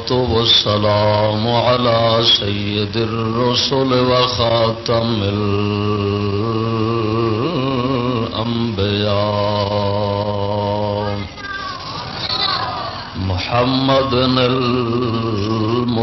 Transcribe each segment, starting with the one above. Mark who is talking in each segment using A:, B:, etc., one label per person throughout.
A: والصلاة والسلام على سيد الرسل وخاتم الأنبياء. محمد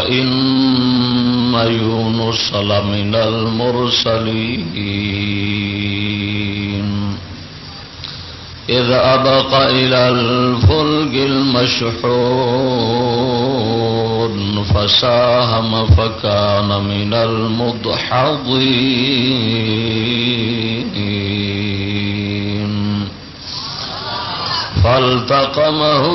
A: وإن يونس لمن المرسلين. إذ أبق إلى الفلق المشحون فساهم فكان من المضحضين فالتقمه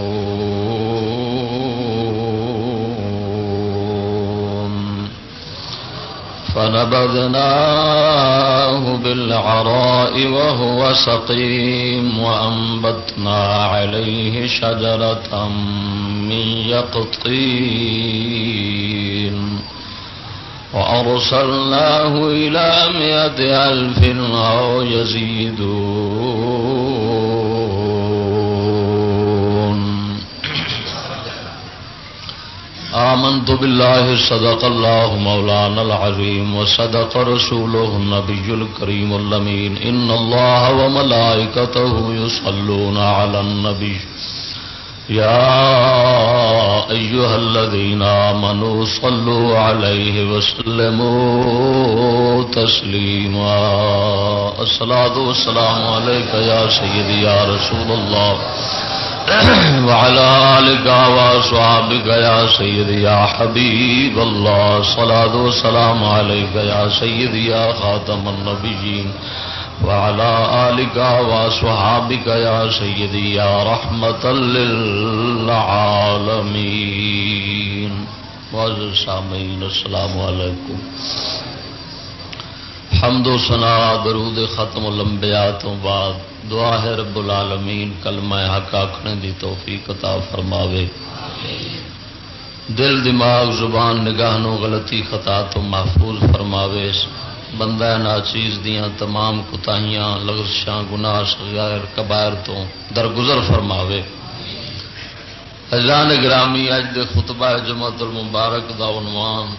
A: فنبذناه بالعراء وهو سقيم وأنبتنا عليه شجرة من يقطين وأرسلناه إلى مئة ألف أو يزيدون آمنت بالله صدق الله مولانا العظيم وصدق رسوله النبي الكريم اللمين إن الله وملائكته يصلون على النبي يا أيها الذين آمنوا صلوا عليه وسلموا تسليما الصلاة والسلام عليك يا سيدي يا رسول الله وعلى آلك وصحابك يا سيدي يا حبيب الله. صلاة والسلام عليك يا سيدي يا خاتم النبيين. وعلى آلك وصحابك يا سيدي يا رحمة للعالمين. معزز سامعین السلام علیکم حمد و سنا درود ختم الانبیاء تو بعد. دعا ہے رب العالمین، کلمہ حق آکھنے دی توفیق عطا فرماوے۔ دل، دماغ، زبان نگاہ نو غلطی خطا تو محفوظ فرماوے۔ بندہ ناچیز دیاں تمام کتاہیاں لغزشاں گناہ صغیر کبائر تو درگزر فرماوے۔ حضران گرامی، اج دے خطبہ جمعت المبارک دا عنوان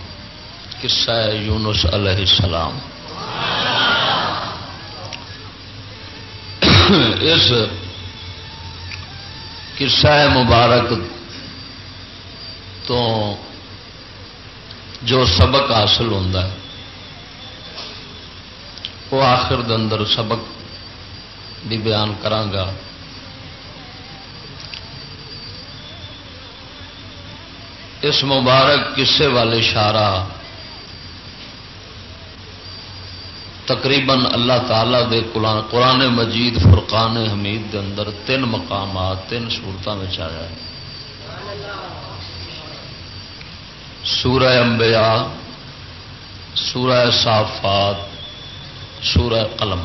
A: قصہ یونس علیہ السلام۔ اس قصہ مبارک تو جو سبق حاصل ہوتا ہے، وہ آخر اندر سبق بھی بیان کرانگا۔ اس مبارک قصے والے اشارہ تقریباً اللہ تعالی دے قرآن مجید، فرقان حمید دے اندر تین مقامات، تین سورتوں میں آیا ہے۔ سورہ انبیاء، سورہ صافات، سورہ قلم۔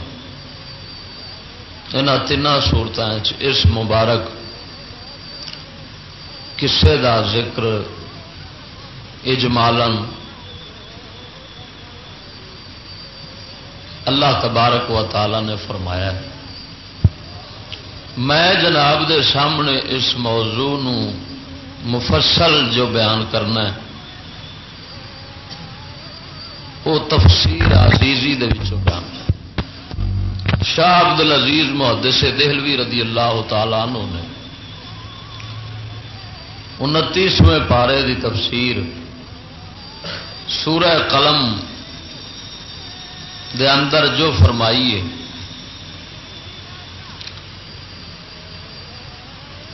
A: یہاں تین سورتوں اس مبارک کسے دا ذکر اجمالن اللہ تبارک و تعالی نے فرمایا ہے۔ میں جناب دے سامنے اس موضوع نو مفصل جو بیان کرنا ہے، وہ تفسیر عزیزی دے وچوں بیان شاہ عبد العزیز محدث دہلوی رضی اللہ تعالیٰ عنہ نے انتیسویں پارے دی تفسیر سورہ قلم دے اندر جو فرمائی ہے۔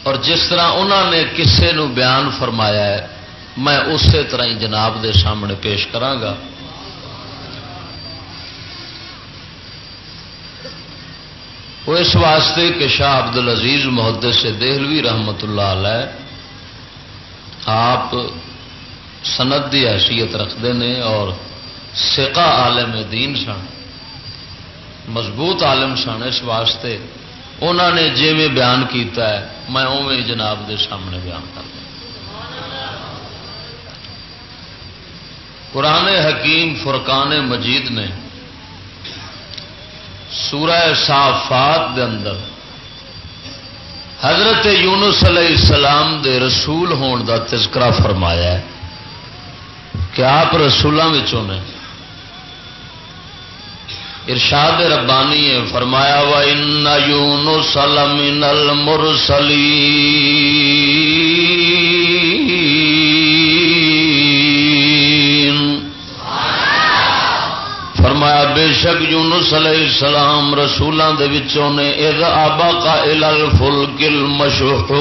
A: اور جس طرح انہوں نے کسے نو بیان فرمایا ہے، میں اسی طرح ہی جناب دے سامنے پیش کرانگا وہ اس واسطے کہ شاہ عبد العزیز محدث سے دہلوی رحمت اللہ علیہ آپ سند کی حیثیت رکھتے ہیں اور سکا عالم دین سن، مضبوط عالم سن اس واسطے۔ انہوں نے جی میں بیان کیتا ہے، میں اوے جناب دے سامنے بیان کر دیا قرآن حکیم فرقان مجید نے سورہ صافات دے اندر حضرت یونس علیہ السلام دے رسول ہون دا تذکرہ فرمایا ہے کہ آپ رسولوں نے ارشاد ربانی ہے فرمایا وا ان یونس لمن المرسلین فرمایا، بے شک یونس علیہ السلام رسولوں دے وچوں نے، اذ ابا کا ال الفلک المشحور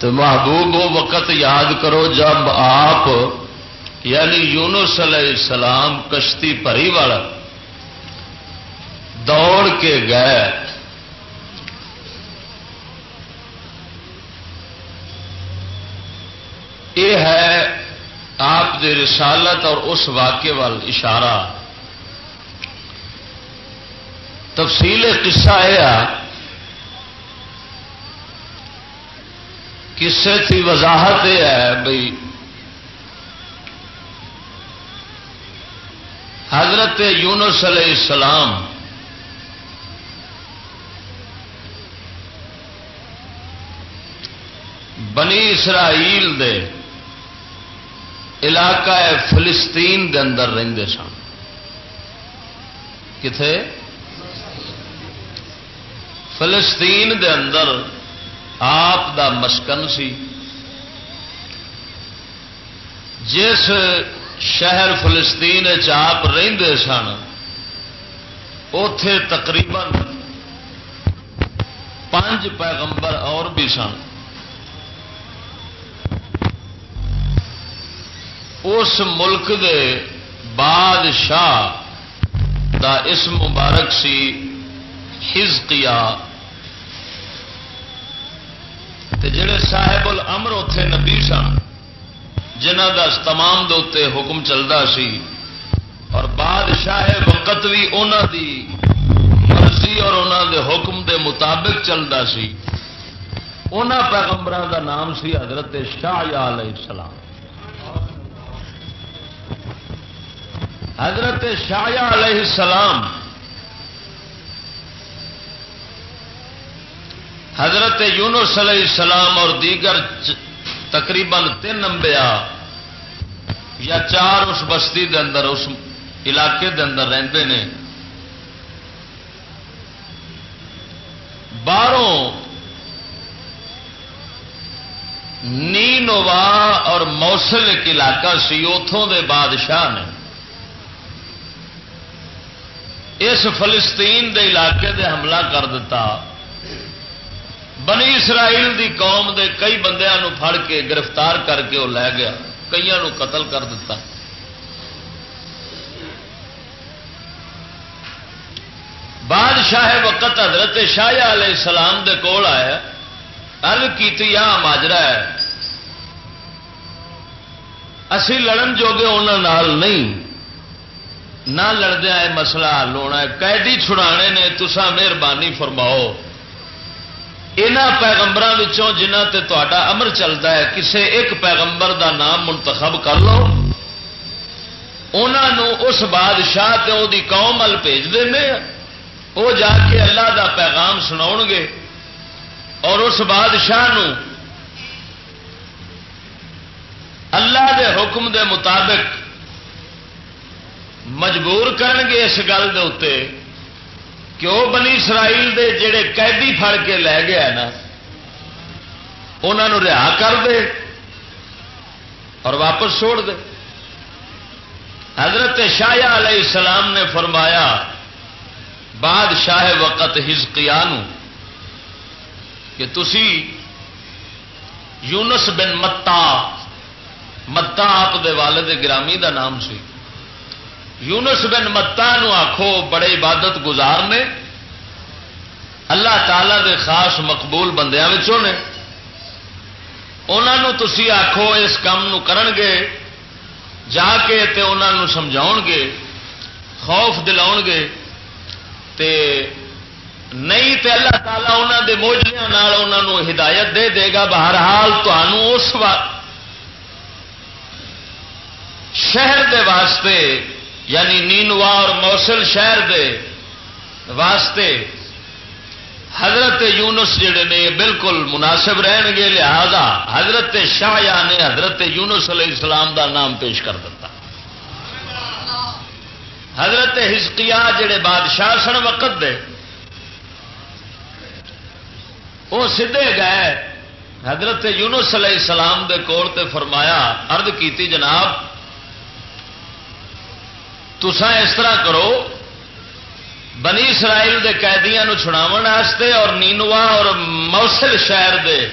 A: تو محبوب وہ وقت یاد کرو جب آپ یعنی یونس علیہ السلام کشتی پری والا دوڑ کے گئے یہ ہے آپ دے رسالت اور اس واقعے وال اشارہ تفصیل قصہ یہ کسے کی وضاحت یہ ہے بھائی حضرت یونس علیہ السلام بنی اسرائیل دے علاقہ فلسطین دے اندر رہتے سن۔ کتنے فلسطین دے اندر آپ دا مسکن سی۔ جس شہر فلسطین آپ رہتے سن اتے تقریباً پانچ پیغمبر اور بھی سن۔ اس ملک دے بادشاہ دا اس مبارک سی، حزقیہ تے جڑے صاحب الامر اتے نبی سن جنہ کا تمام دے حکم چلتا سی، اور بادشاہ وقت بھی انہوں دی مرضی اور انہوں دے حکم دے مطابق چلتا سی۔ ان پیغمبر دا نام سی حضرت شاہ علیہ السلام۔ حضرت شاہ علیہ السلام حضرت یونس علیہ السلام اور دیگر تقریباً تین امبیا یا چار اس بستی دے اندر، اس علاقے دے اندر رہتے ہیں باہروں نی نوا اور موسل ایک علاقہ سی اتوں دے بادشاہ نے۔ اس فلسطین دے علاقے دے حملہ کر دیتا بنی اسرائیل دی قوم دے کئی بندیاں پھڑ کے گرفتار کر کے وہ لے گیا کئی قتل کر دیتا بادشاہ وقت حضرت شاہ علیہ السلام دے کول آیا ارد کی ماجرا ہے، اسی لڑن جوگے انہوں نہیں۔ نہ لڑدیا مسئلہ حل ہونا قیدی چھڑانے نے تسا مہربانی فرماؤ۔ یہاں پیغمبر جنہ تے تا امر چلتا ہے، کسے ایک پیغمبر دا نام منتخب کر لو۔ انہوں اس بادشاہ تے او دی قوم ال بھیج دے وہ جا کے اللہ دا پیغام سنا گے۔ اور اس بادشاہ اللہ دے حکم دے مطابق مجبور کرن گے اس گل دے اتنے کہ وہ بنی اسرائیل دے جڑے قیدی پھڑ کے لے گیا نا انہوں رہا کر دے اور واپس چھوڑ دے۔ حضرت شاہ علیہ السلام نے فرمایا، بادشاہ وقت ہزکیا کہ تسی یونس بن متا متا آپ دے والد گرامی دا نام سی۔ یونس بن متا آخو بڑے عبادت گزار نے۔ اللہ تعالی دے خاص مقبول بندیاں نے۔ انہوں تسی آخو اس کام کرن گے، جا کے تے انہوں سمجھاؤ گے، خوف دلا گے۔ تے نہیں تے اللہ تعالیٰ انہوں دے موجودہ انہوں ہدایت دے دے گا۔ بہرحال تمہوں اس وقت شہر دے واسطے یعنی نینوا اور موسل شہر دے واسطے حضرت یونس جڑے نے بالکل مناسب رہن گے، لہذا حضرت شاہ نے حضرت یونس علیہ السلام دا نام پیش کر دیتا حضرت ہزکیا جڑے بادشاہ سن وقت دے، وہ سدھے گئے، حضرت یونس علیہ السلام دے کول تے فرمایا ارد کیتی جناب تسا اس طرح کرو، بنی اسرائیل دے قیدیاں چھڑاو واسطے اور نینوا اور موسل شہر دے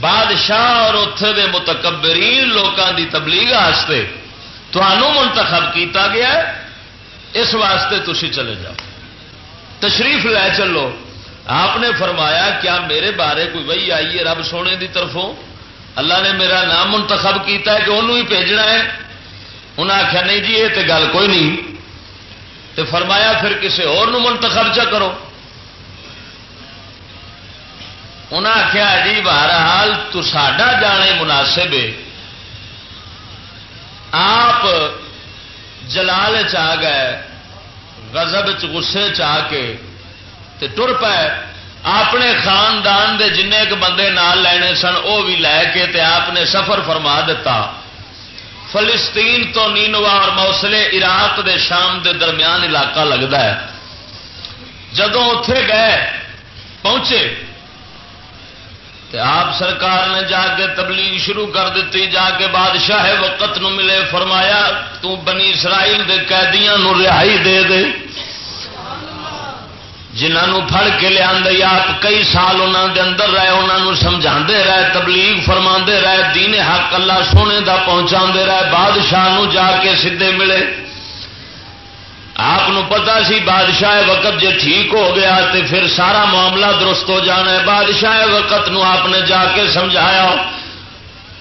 A: بادشاہ اور اتے دے متکبرین لوگوں دی تبلیغ واسطے منتخب کیتا گیا ہے۔ اس واسطے تھی چلے جاؤ۔ تشریف لے چلو۔ آپ نے فرمایا، کیا میرے بارے کوئی وہی آئی ہے رب سونے دی طرفوں؟ اللہ نے میرا نام منتخب کیتا ہے کہ انہوں ہی بھیجنا ہے۔ انہیں آخیا نہیں جی یہ تو گل کوئی نہیں۔ تو فرمایا، پھر کسی اور منتخب چا کرو۔ انہیں آخیا جی بہرحال تو ساڈا جانے مناسب ہے۔ آپ جلال چ گئے گزب چسے چ کے ٹر پائے اپنے خاندان دے جن بندے نال لینے سن وہ بھی لے کے تے آپ نے سفر فرما دیتا فلسطین تو نینوا اور موسلے عراق دے شام دے درمیان علاقہ لگتا ہے۔ جدوں اتے گئے، پہنچے۔ آپ سرکار نے جا کے تبلیغ شروع کر دیتی، جا کے بادشاہ وقت نو ملے، فرمایا، تو بنی اسرائیل دے قیدیاں نو رہائی دے دے۔ جنہوں پھڑ کے لیا آپ کئی سال انہوں دے اندر رہے انہوں سمجھا رہے، تبلیغ فرما رہے، دین حق اللہ سونے دا پہنچا رہے، بادشاہ جا کے سیدے ملے۔ آپ پتا سی بادشاہ وقت جے ٹھیک ہو گیا تو پھر سارا معاملہ درست ہو جانا ہے۔ بادشاہ وقت نو آپ نے جا کے سمجھایا۔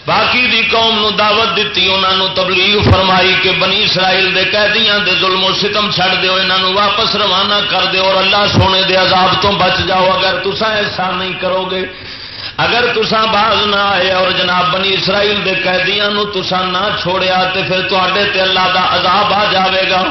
A: باقی دی قوم نو دعوت دیتی انہوں تبلیغ فرمائی کہ بنی اسرائیل دے قیدیاں دے ظلم و ستم چھڑ دیو انہوں واپس روانہ کر دیو اور اللہ سونے دے عذاب تو بچ جاؤ۔ اگر تسا ایسا نہیں کرو گے، اگر تسا باز نہ آئے اور جناب بنی اسرائیل دے قیدیاں نو تسا نہ چھوڑیا، تے پھر تے اللہ دا عذاب آ جاوے گا۔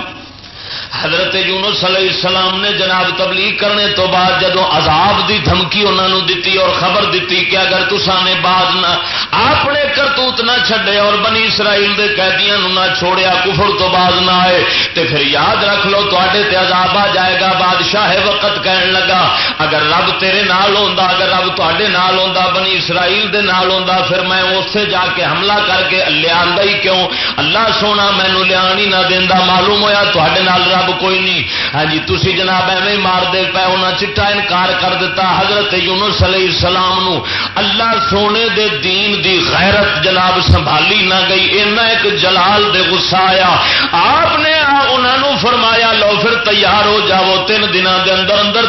A: حضرت یونس علیہ السلام نے جناب تبلیغ کرنے تو بعد جدو عذاب دی دھمکی انہوں دیتی اور خبر دیتی کہ اگر تسا نے بعد نہ اپنے کرتوت نہ چھڈے اور بنی اسرائیل دے قیدیاں نہ چھوڑیا، کفر تو بعد نہ آئے، تے پھر یاد رکھ لو تے عذاب آ جائے گا، بادشاہ وقت کہن لگا، اگر رب تیرے نال ہوندا، اگر رب تے نال ہوندا، بنی اسرائیل دے نال ہوندا، پھر میں اسے جا کے حملہ کر کے لیا ہی کیوں؟ اللہ سونا مینو لیا ہی نہ دینا معلوم ہوا تے نال رب کوئی نہیں۔ ہاں جی تھی جناب ایویں مار دے پے انہیں چٹا انکار کر دیتا حضرت یونس علیہ السلام نو۔ اللہ سونے دے دین دی غیرت جناب سنبھالی نہ گئی، اینا ایک جلال دے غصہ آیا۔ آپ نے انہوں فرمایا، لو پھر تیار ہو جاؤ، تین دنوں دے اندر اندر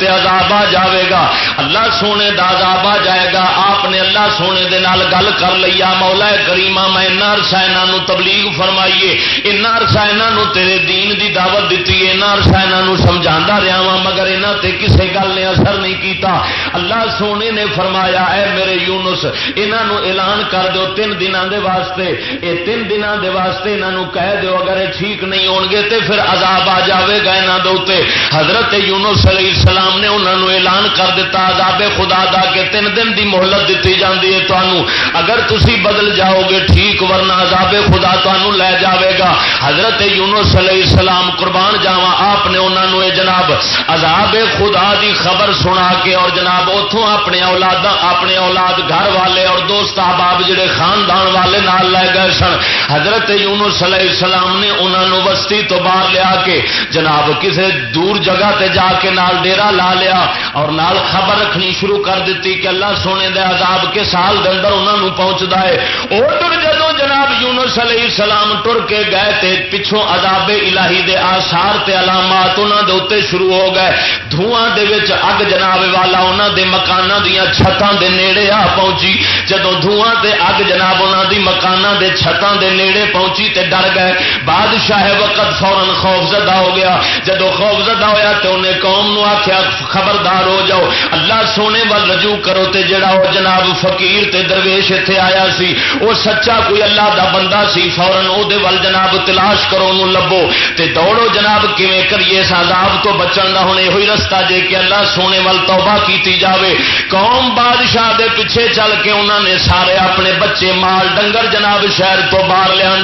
A: تے عذاب آ جاوے گا۔ اللہ سونے دا عذاب آ جائے گا۔ آپ نے اللہ سونے دے نال گل کر لیا مولا کریما میں عرصہ یہاں تبلیغ فرمائیے۔ ان عرصہ یہاں تیرے دین دی دعوت دیتی ہے عرصہ یہاں سمجھا رہا وا مگر یہاں تے کسے گل نے اثر نہیں کیتا اللہ سونے نے فرمایا اے میرے یونس یہاں اعلان کر دو تین دنوں دے واسطے یہ تین دنوں دے واسطے یہاں کہہ دو اگر یہ ٹھیک نہیں ہو گے تو پھر عذاب آ جاوے گا یہاں دے حضرت یونس علیہ السلام نے انہوں اعلان کر دیتا عذاب خدا دا کہ تین دن دی مہلت دیتی جاتی ہے تمہوں اگر تسی بدل جاؤ گے ٹھیک ورنہ عذاب خدا تمہوں لے جاوے گا حضرت یونس علیہ السلام قربان جاوا آپ نے انہوں نے جناب عذاب خدا دی خبر سنا کے اور جناب اتوں اپنے اولاد اپنے اولاد گھر والے اور دوست احباب جڑے خاندان والے نال لے گئے سن۔ حضرت یونس علیہ السلام نے انہوں نے بستی تو باہر لیا کے جناب کسی دور جگہ تے جا کے نال ڈیرا لا لیا اور نال خبر رکھنی شروع کر دیتی کہ اللہ سونے دے عذاب کے سال دے اندر انہوں نے پہنچتا ہے۔ اور جدو جناب یونس علیہ السلام ٹر کے گئے تے پچھوں عذاب الہی دے آثار تے علامات انہوں دے اتنے شروع ہو گئے۔ دھواں دے وچ اگ جناب والا انہوں دے مکانہ دیا چھتاں دے نیڑے آ پہنچی۔ جدو دھواں تے اگ جناب انہوں دی مکانہ دے چھتاں دے نیڑے پہنچی تے ڈر گئے۔ بادشاہ وقت فورن خوف زدہ ہو گیا۔ جدو خوف زدہ ہویا تے انہیں قوم نو آخیا خبردار ہو جاؤ۔ اللہ سونے وال رجوع کرو تے جڑا وہ جناب فقیر تے درویش اتنے آیا سی وہ سچا کوئی اللہ دا بندہ سی فورن وہ جناب تلاش کرو، انہوں لبو۔ تے دوڑو جناب، کیویں کریے اس عذاب تو بچن کا ہوں یہ رستہ جے کہ اللہ سونے وال توبہ کیتی جاوے۔ قوم بادشاہ دے پیچھے چل کے انہوں نے سارے اپنے بچے مال ڈنگر جناب شہر تو باہر لیا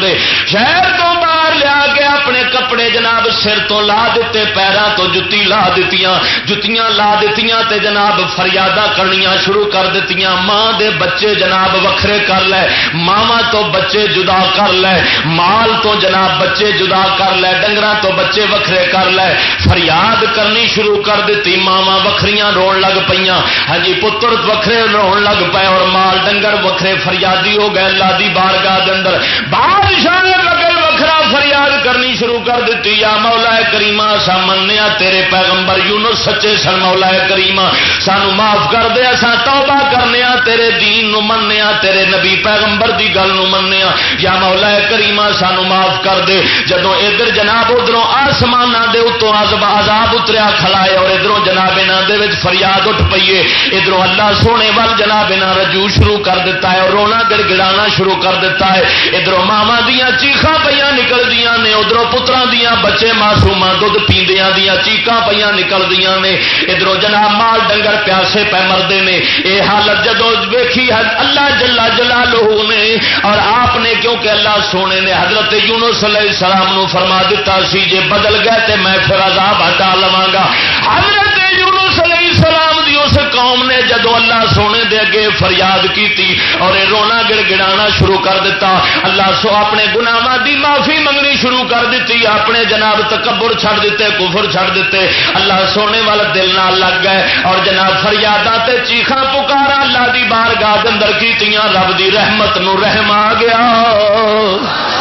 A: شہر تو باہر لیا کے اپنے کپڑے جناب سر تو لا دیتے پیروں تو جتی لا دیتیاں، جتیاں لا دیتیاں تے جناب فریادہ کرنیاں شروع کر دیتیاں۔ ماں دے بچے جناب وکھرے کر لے ماوا تو بچے جدا کر لے، مال تو جناب بچے جدا کر لے ڈنگر تو بچے وکھرے کر لے۔ فریاد کرنی شروع کر دیتی ماوا وکھریاں رو لگ پہ ہاں جی پتر وکھرے رو لگ پے اور مال ڈنگر وکھرے، فریادی ہو گئے اللہ دی بارگاہ اندر۔ بادشاہ لگے وکھرا فریاد کرنی شروع کر دیتی، یا مولا کریما سا منیا تیرے پیغمبر یونس سچے سن، مولا کریما سانو معاف کر دیا سا توبہ کرنے تیرے دین نو منیا تیرے نبی پیغمبر دی گل نو منیا یا مولا کریما سانو معاف کر دے۔ جدو ادھر جناب ادھر آسمان دے اتوں عذاب اتریا کھلائے اور ادھر جناب انہوں فریاد اٹھ پیے ادھر اللہ سونے وال جناب انہیں رجوع شروع کر دیتا ہے اور رونا گڑ گڑانا شروع کر دیتا ہے۔ ادھر ماوا دیا چیخا پہ نکل دیا نے ادھر پترا دیا بچے معصوما دھد پیندیا دیا چیقا پہ نکلدیا نے۔ ادھر جناب مال ڈنگر پیاسے پہ مردے نے۔ یہ حالت جدو ویکھی اللہ جلا جلا لوہ نے۔ اور آپ نے کیونکہ اللہ سونے نے حضرت یونس علیہ السلام نو فرما دیتا سی، جے بدل گئے تے میں پھر عذاب ہٹا لوا گا۔ حضرت یونس علیہ السلام قوم نے جدو اللہ سونے دے اگے فریاد کیتی اور یہ رونا گڑ گڑانا شروع کر دیتا اللہ سو اپنے گناواں دی معافی منگنی شروع کر دیتی اپنے جناب تکبر چھڑ دیتے کفر چھڑ دیتے اللہ سونے والا دل نہ لگ گئے اور جناب فریادہ تے چیخا پکارا اللہ دی بار گاہ اندر کی رب دی رحمت نو رحم آ گیا۔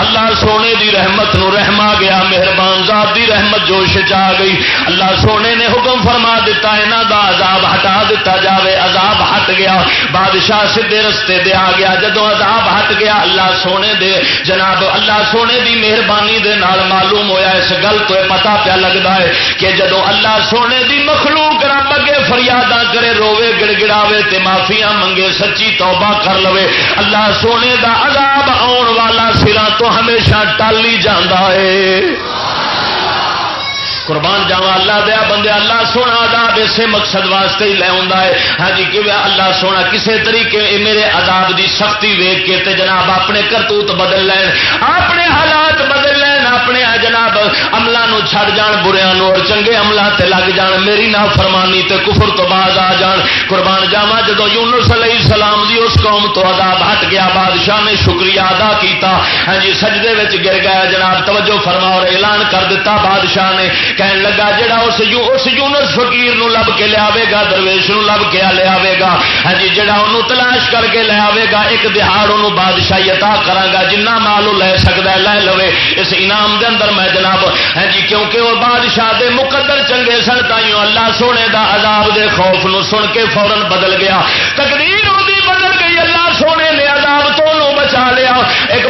A: اللہ سونے دی رحمت نو رحما گیا، مہربان ذات دی رحمت جوش چ گئی۔ اللہ سونے نے حکم فرما دیتا یہاں دا عذاب ہٹا دیتا جاوے، عذاب ہٹ گیا۔ بادشاہ سیدے رستے دے آ گیا جدو عذاب ہٹ گیا، اللہ سونے دے، جناب، اللہ سونے دی مہربانی دے نال معلوم ہویا۔ اس گل تو پتا پیا لگتا ہے کہ جدو اللہ سونے دی مخلوق رب اگے فریاداں کرے روے گڑ گڑاوے تے معافیاں منگے، سچی توبہ کر لوے، اللہ سونے دا عذاب آن والا سرا تو ہمیشہ ٹالی جانا ہے۔ قربان جاوا اللہ دیا بندے، اللہ سونا عذاب اسے مقصد واسطے ہی لے ہے۔ ہاں جی کہ اللہ سونا کسے طریقے میرے عذاب دی سختی ویگ کے تے جناب اپنے کرتوت بدل لین، اپنے حالات بدل لین، اپنے جناب عملہ نو چھڑ جان بریا نو اور چنگے عملہ تے لگ جان، میری نا فرمانی تے کفر تو باز آ جان۔ قربان جاوا جدو یونس علیہ السلام دی اس قوم تو عذاب ہٹ گیا، بادشاہ نے شکریہ ادا کیتا۔ ہاں جی سجدے وچ گر گیا، جناب توجہ فرما اور اعلان کر دیتا بادشاہ نے کہن لگا جڑا اس اس یونس فقیر نو لب کے لیا گا، درویش نو لب کے لیا گا۔ ہاں جی جڑا انہوں تلاش کر کے لیا گا، ایک دہاڑ انہوں بادشاہی عطا کرا گا، جنہ مال لے سکتا ہے، لے لو اس انعام دے اندر میں جناب ہاں جی کیونکہ وہ بادشاہ دے مقدر چنگے سن، تائیوں اللہ سونے دا عذاب دے خوف نو سن کے فورن بدل گیا۔ تقدیر بدل گئی، اللہ سونے نے عذاب تو بچا لیا۔ ایک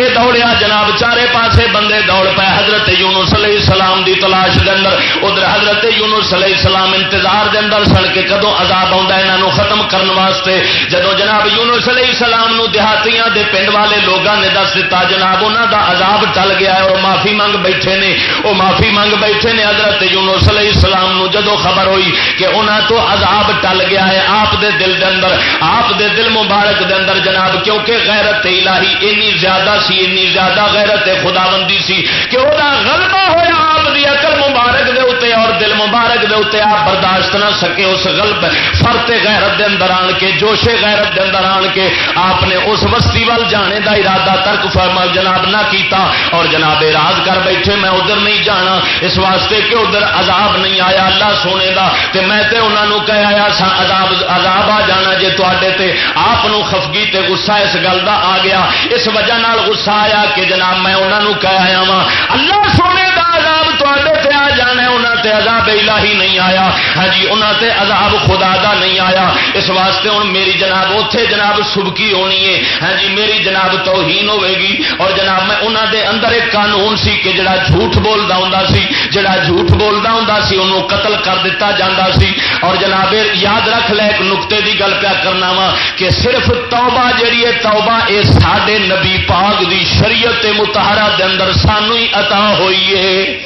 A: کے دوڑیا، جناب چارے پاسے بندے دوڑ پے۔ حضرت یونس علیہ السلام دی تلاش دے اندر، ادھر حضرت یونس علیہ السلام انتظار دے اندر سن کے کدو عذاب آتا یہاں ختم کرنے واسطے؟ جدو جناب یونس علیہ السلام نو دیہاتیاں دے پنڈ والے لوگوں نے دس دتا، جناب انہوں دا عذاب ٹل گیا ہے اور معافی منگ بیٹھے نے۔ وہ معافی منگ بیٹھے نے حضرت یونس علیہ السلام نو جدو خبر ہوئی کہ انہوں تو عذاب ٹل گیا ہے آپ دے دل دے اندر، آپ دے دل مبارک دے اندر جناب، کیونکہ غیرت الہی اینی زیادہ سی اینی زیادہ غیرت خدا بندی سی کہ وہ غلبہ ہوا آپ دی عقل مبارک دے اتنے اور دل مبارک دے اتنے آپ برداشت نہ سکے اس غلب فرتے غیرت دے اندر آن کے جوشے غیرت دے اندر آن کے آپ نے اس بستی وال جانے دا ارادہ ترک فرما جناب نہ کیتا اور جناب راز کر بیٹھے میں ادھر نہیں جانا اس واسطے کہ ادھر عذاب نہیں آیا، اللہ سونے دا تے میں تے انہوں نے کہہ آیا سا عذاب عذاب آ جانا جے تے آپ خفگی تے غصہ اس گل دا آ گیا۔ اس وجہ نال غصہ آیا کہ جناب میں انہوں نے کہہ آیا وا اللہ سونے کا عذاب تے آ جانا انہوں تے عذاب الہی نہیں آیا۔ ہاں جی انہوں تے عذاب خدا دا نہیں آیا۔ اس واسطے ہوں میری جناب اتے جناب سبکی ہونی ہے۔ ہاں جی میری جناب توہین ہوے گی اور جناب، میں انہوں دے اندر ایک قانون سی کہ جڑا جھوٹ بولتا ہوں سی، جڑا جھوٹ بولتا ہوں سی انہوں قتل کر دیتا جاتا سی۔ اور جناب، یاد رکھ لے، ایک نقطے دی گل پیا کرنا وا کہ صرف توبہ جیڑی ہے، توبہ اے ساڈے نبی پاک دی شریعت متحرہ دے اندر سانو ہی عطا ہوئی ہے۔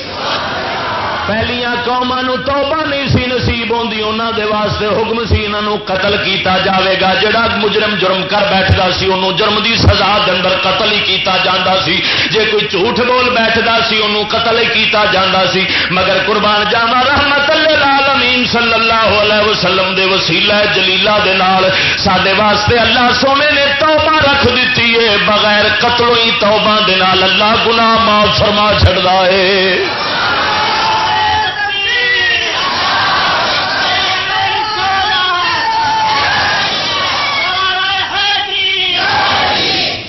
A: پہلیا قوما توبہ نہیں سی نصیب ہوتی انہوں دے واسطے حکم سی انہوں قتل کیتا جاوے گا۔ جڑا مجرم جرم کر بیٹھتا سی، انہوں جرم دی سزا دے اندر قتل ہی کیتا جاندہ سی۔ جے کوئی جھوٹ بول بیٹھتا سی، انہوں قتل ہی کیتا جاندہ سی۔ مگر قربان جاوا رحمت العالمین صلی اللہ علیہ وسلم دے وسیلہ جلیلہ دے نال سادے واسطے اللہ سونے نے توبہ رکھ دیتی ہے، بغیر قتل ہی توبہ دے نال اللہ گناہ معاف فرما چھڑدا ہے۔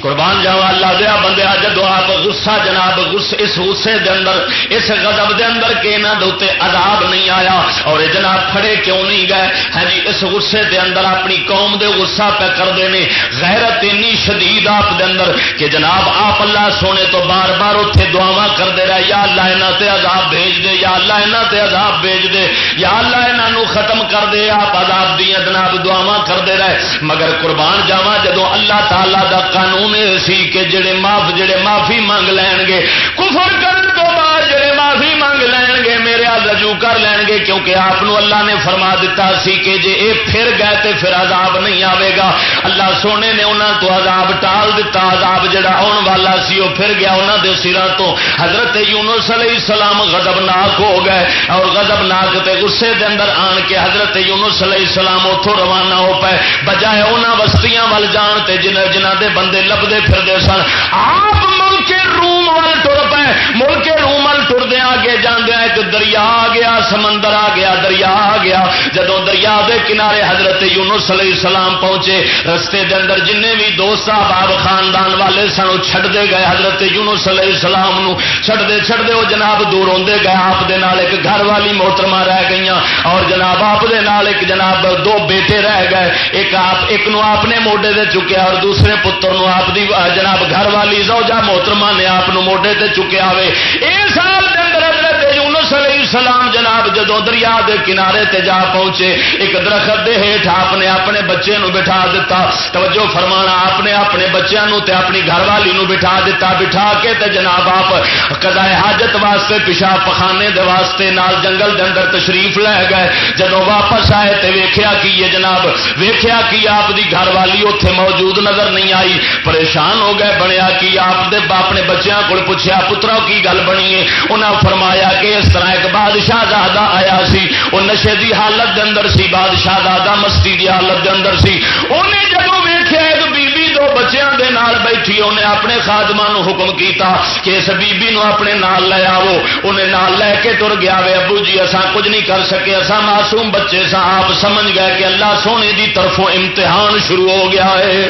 A: قربان جاوا اللہ دیا بندے جدو آپ غصہ جناب غصے اس غصے دے اندر، اس غضب دے اندر کہ یہاں دے عذاب نہیں آیا، اور یہ جناب کھڑے کیوں نہیں گئے؟ ہاں جی اس غصے دے اندر اپنی قوم دے غصہ پہ کرتے ہیں غیرت اینی شدید آپ دے اندر کہ جناب آپ اللہ سونے تو بار بار اتنے دعوا کرتے رہے، یا اللہ یہاں تے عذاب بھیج دے، یا اللہ یہاں تے عذاب بھیج دے، یا اللہ یہاں ختم کر دے، آپ عذاب دیا جناب دعوا کرتے رہے، مگر قربان جاوا جدو اللہ تعالی دا قانون سی کہ جڑے معاف جڑے معافی منگ لین گے۔ کفر کرنے تو بعد جڑے معافی منگ لین گے، میرے رجوع کر لین گے، کیونکہ آپ اللہ نے فرما دیتا سی کہ جے اے پھر گئے تے پھر عذاب نہیں آئے گا۔ اللہ سونے نے انہوں تو عذاب ٹال دیتا عذاب جڑا آن والا سی وہ پھر گیا انہوں دے سرا تو۔ حضرت یونس علیہ السلام غضب ناک ہو گئے اور غضب ناک تے غصے دے اندر آن کے حضرت یونس علیہ السلام اتوں روانہ ہو پائے بجائے انہوں بستیاں ول جان تے جنہ جنہ دے بندے لبدے پھرتے سن۔ آپ ملک روم وال ٹر پے ملک روم وال ٹردیا آگے جاندیا ایک دریا آ گیا، سمندر آ گیا، دریا آ گیا۔ جدو دریا دے کنارے حضرت یونس علیہ السلام پہنچے، رستے دے اندر جن بھی دوست باب خاندان والے سن چھڑتے گئے حضرت یونس علیہ السلام نو۔ چھڑتے چھڑتے وہ جناب دور آتے گئے، آپ دے نال ایک گھر والی محترمہ رہ گئی اور جناب آپ دے نال ایک جناب دو بیٹے رہ گئے۔ ایک آپ، ایک نو آپ نے موڈے دے چکیا اور دوسرے پتر نو آپ دی جناب گھر والی زوجہ محترمہ نے آپ موڈے تے چکیا ہوئے اے سال دے اندر حضرت السلام جناب جدو دریا دے کنارے تے جا پہنچے، ایک درخت دے ہیٹ آپ نے اپنے بچے نو بٹھا دیتا توجہ فرمانا آپ نے اپنے بچوں تے اپنی گھر والی نو بٹھا دیتا بٹھا کے تے جناب آپ کدائے حاجت واسطے پیشاب پخانے دے واسطے نال جنگل دے اندر تشریف لے گئے۔ جدو واپس آئے تے ویکھیا کی یہ جناب، ویکھیا کی آپ دی گھر والی اتنے موجود نظر نہیں آئی۔ پریشان ہو گئے، بنیا کی آپ دے، اپنے بچیاں کو پوچھا پترا کی گل بنی ہے؟ انہیں فرمایا کہ اس طرح ایک بادشاہ دادا آیا سی وہ نشے دی حالت دے اندر سی، بادشاہ دادا مستی دی حالت دے اندر سی۔ انہیں جب ویخیا ایک بیبی دو بچیاں دے نال بیٹھی انہیں اپنے خادمہ نو حکم کیتا کہ اس بیبی نو اپنے نال لے آو انہیں نال لے کے تر گیا، وے ابو جی اصا کچھ نہیں کر سکے اصا معصوم بچے سا آپ سمجھ گئے کہ اللہ سونے دی طرفوں امتحان شروع ہو گیا ہے۔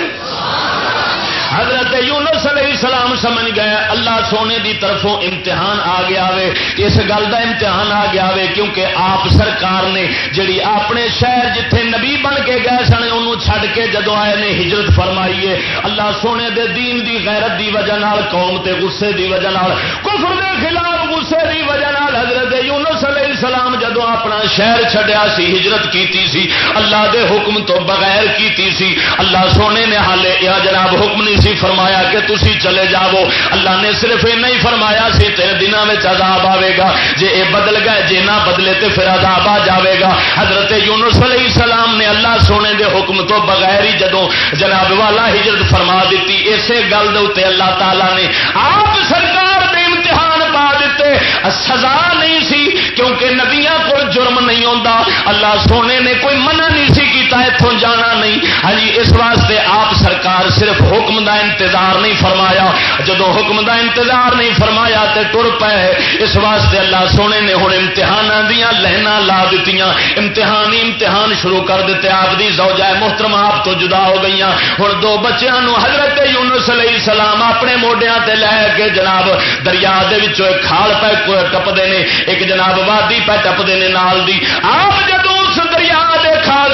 A: حضرت یونس علیہ السلام سمجھ گئے، اللہ سونے دی طرفوں امتحان آ گیا وے۔ اس گل دا امتحان آ گیا وے کیونکہ آپ سرکار نے جڑی اپنے شہر جتھے نبی بن کے گئے سن، انہوں چھڈ کے جدو آئے نے ہجرت فرمائیے اللہ سونے دے دین دی غیرت دی وجہ نال، قوم تے غصے دی وجہ نال، کفر دے خلاف غصے دی وجہ نال حضرت یونس علیہ السلام جدو اپنا شہر چھڈیا سی، ہجرت کیتی سی، اللہ دے حکم تو بغیر کیتی سی۔ اللہ سونے نے حالے، یا جناب حکم نہیں سی فرمایا کہ تسی چلے جاؤ۔ اللہ نے صرف یہ نہیں فرمایا سی تیرے دنوں میں عذاب آئے گا۔ جے اے بدل گئے، جے نہ بدلے تے پھر عذاب آ جاوے گا۔ حضرت یونس علیہ السلام نے اللہ سونے دے حکم تو بغیر ہی جدو جناب والا ہجرت فرما دیتی، اسی گل دے اللہ تعالی نے آپ سرکار دے امتحان پا دیتے۔ سزا نہیں سی کیونکہ نبیا کو جرم نہیں ہوتا اللہ سونے نے کوئی منع نہیں سی کیتا اتوں جانا نہیں۔ ہاں جی، اس واسطے آپ سرکار صرف حکم دا انتظار نہیں فرمایا۔ جدو حکم دا انتظار نہیں فرمایا تے ٹر پے، اس واسطے اللہ سونے نے ہوں امتحان دیا لہنا لا دیتی امتحان ہی امتحان شروع کر دیتے، آپ دی زوجہ محترم آپ تو جدا ہو گئی ہوں دو بچوں حضرت یونس علیہ السلام اپنے موڈیا تے لے کے جناب دریا دے ایک کھال پہ ٹپتے ہیں ایک جناب وادی پہ ٹپتے ہیں نال دی۔ آپ جدو اس دریا دے کھال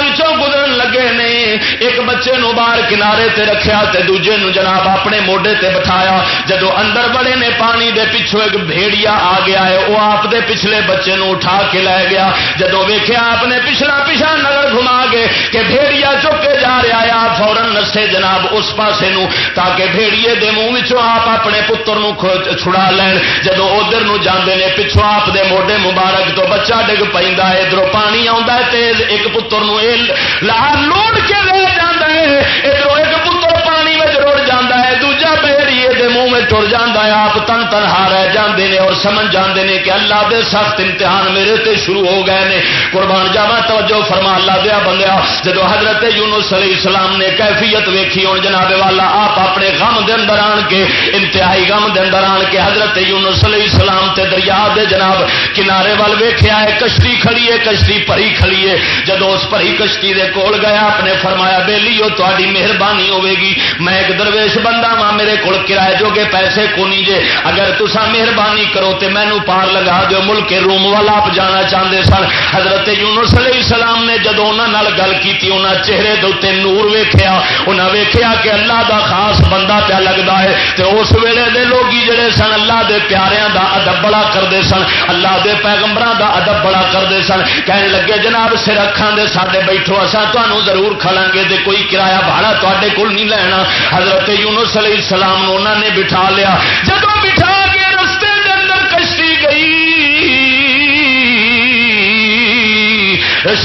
A: گزرن لگے نے ایک بچے نو باہر کنارے تے رکھیا تے دوجے نو جناب اپنے موڈے تے بٹھایا۔ جدو اندر بڑے نے پانی دے پچھو ایک بھیڑیا آ گیا ہے وہ آپ دے پچھلے بچے نو اٹھا کے لے گیا۔ جدو ویخیا آپ نے پچھلا پچھا نظر گھما کے کہ بھیڑیا چکے جا رہا ہے، آپ فورن نسے جناب اس پاسے نو، تاکہ بھیڑیے دے منہ آپ اپنے پتر نو چھڑا لین۔ جدو ادھر نو جاندے نے پچھو آپ دے موڈے مبارک تو بچہ ڈگ پہ ادھر پانی آ تیز ایک پتر نو لوڑ کے لے جانا ہے ادھر ایک پتر پانی میں رڑ جانا ہے دوجا بہڑیے دے منہ میں ٹر جانا ہے، آپ تن تنہا رہ جاندے نے اور سمجھ جاندے نے کہ اللہ دے سخت امتحان میرے تے شروع ہو گئے نے۔ قربان جاوا توجہ فرما، اللہ دیا بندیا جب حضرت یونس علیہ السلام نے کیفیت ویکھی ہوں جناب والا، آپ اپنے غم دے اندر آن کے، انتہائی غم دے اندر آن کے حضرت یونس علیہ السلام تے دریا دے جناب کنارے وال ویکھیا ہے، کشتی کھڑی ہے، کشتی پری کھڑی ہے۔ جدو اس پری کشتی دے کول گیا، آپ نے فرمایا بے لیو تاری مہربانی ہوے گی۔ میں ایک درویش بندہ وا میرے کو کرایہ جو کہ پیسے کو نہیں جے۔ اگر تسا مہربانی کرو تو مینو پار لگا دو ملک روم والا آپ جانا چاہتے سن۔ حضرت یونس علیہ السلام نے جدو انہوں گل کی انہوں چہرے دے نور ویخیا انہیں ویخیا کہ اللہ دا خاص بندہ پیا لگتا ہے۔ تو اس ویلے دے لوگ جڑے سن، اللہ دے پیاریاں دا ادب بڑا کرتے سن۔ اللہ دے پیغمبر دا ادب بڑا کرتے سن۔ کہنے لگے، جناب سر اکھان دے ساڈے بیٹھو اصا تمہوں ضرور کھڑا گے۔ تو کوئی کرایہ بھاڑا تے کول نہیں لینا۔ حضرت یونس علیہ السلام انہوں نے بٹھا لیا۔ جب بٹھا کے رستے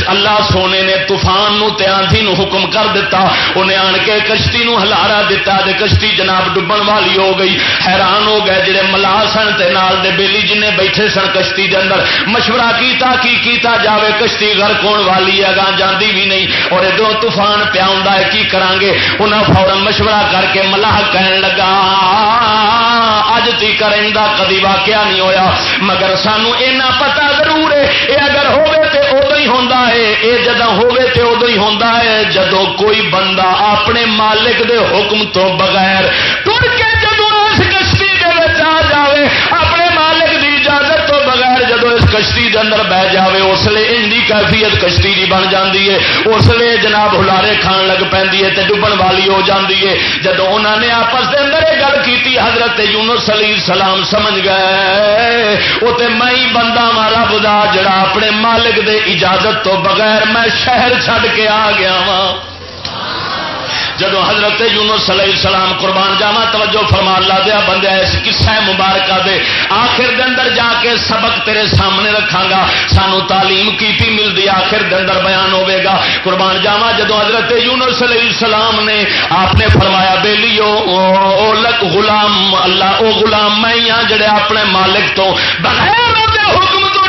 A: اللہ سونے نے طوفان نو آندھی نو حکم کر دیتا انہیں آن کے کشتی نو ہلارا دیتا دے کشتی جناب ڈبن والی ہو گئی۔ حیران ہو گئے جڑے ملا سن تے نال دے بیلی جن بیٹھے سن کشتی دے اندر۔ مشورہ کیتا، کی کیتا جاوے؟ کشتی گھر کون والی ہے، اگاں جاندی بھی نہیں۔ اور ادھر طوفان پیا ہوں ہے، کی کران گے انہاں فورن مشورہ کر کے ملاح کہن لگا اج تی کریں کدی واقعہ نہیں ہویا۔ مگر سانو اینا پتا ضرور ہے یہ اگر ہوئے تے ادو ہی ہے یہ جد ہوے تے ادو ہی ہوں ہے جدو کوئی بندہ اپنے مالک دے حکم تو بغیر ٹر کے جدو اس کشتی کے آ جائے اپنے مالک دی اجازت تو بغیر جدو اس کشتی کے اندر بہ جائے اس لیے ان کی کیفیت کشتی کی بن جاتی ہے۔ اس لیے جناب ہلارے کھان لگ پی ہے ڈبن والی ہو جاتی ہے۔ جدو انہوں نے آپس کے اندر یہ گل کی حضرت یونس علی سلام سمجھ گئے۔ وہ تو میں ہی بندہ مارا بدا جڑا اپنے مالک دے اجازت تو بغیر میں شہر چھڈ کے آ گیا وا جدو حضرت یونس علیہ السلام قربان جاوا توجہ فرما، اللہ دیا بندے، اس قصہ مبارکہ دے آخر دے اندر جا کے سبق تیرے سامنے رکھا گا سانو تعلیم کیتی ملتی آخر دے اندر بیان ہوے گا قربان جاوا جدو حضرت یونس علیہ السلام نے آپ نے فرمایا بے لیو او لک غلام، اللہ، او غلام، میں ہاں جڑے اپنے مالک تو بغیر حکم تو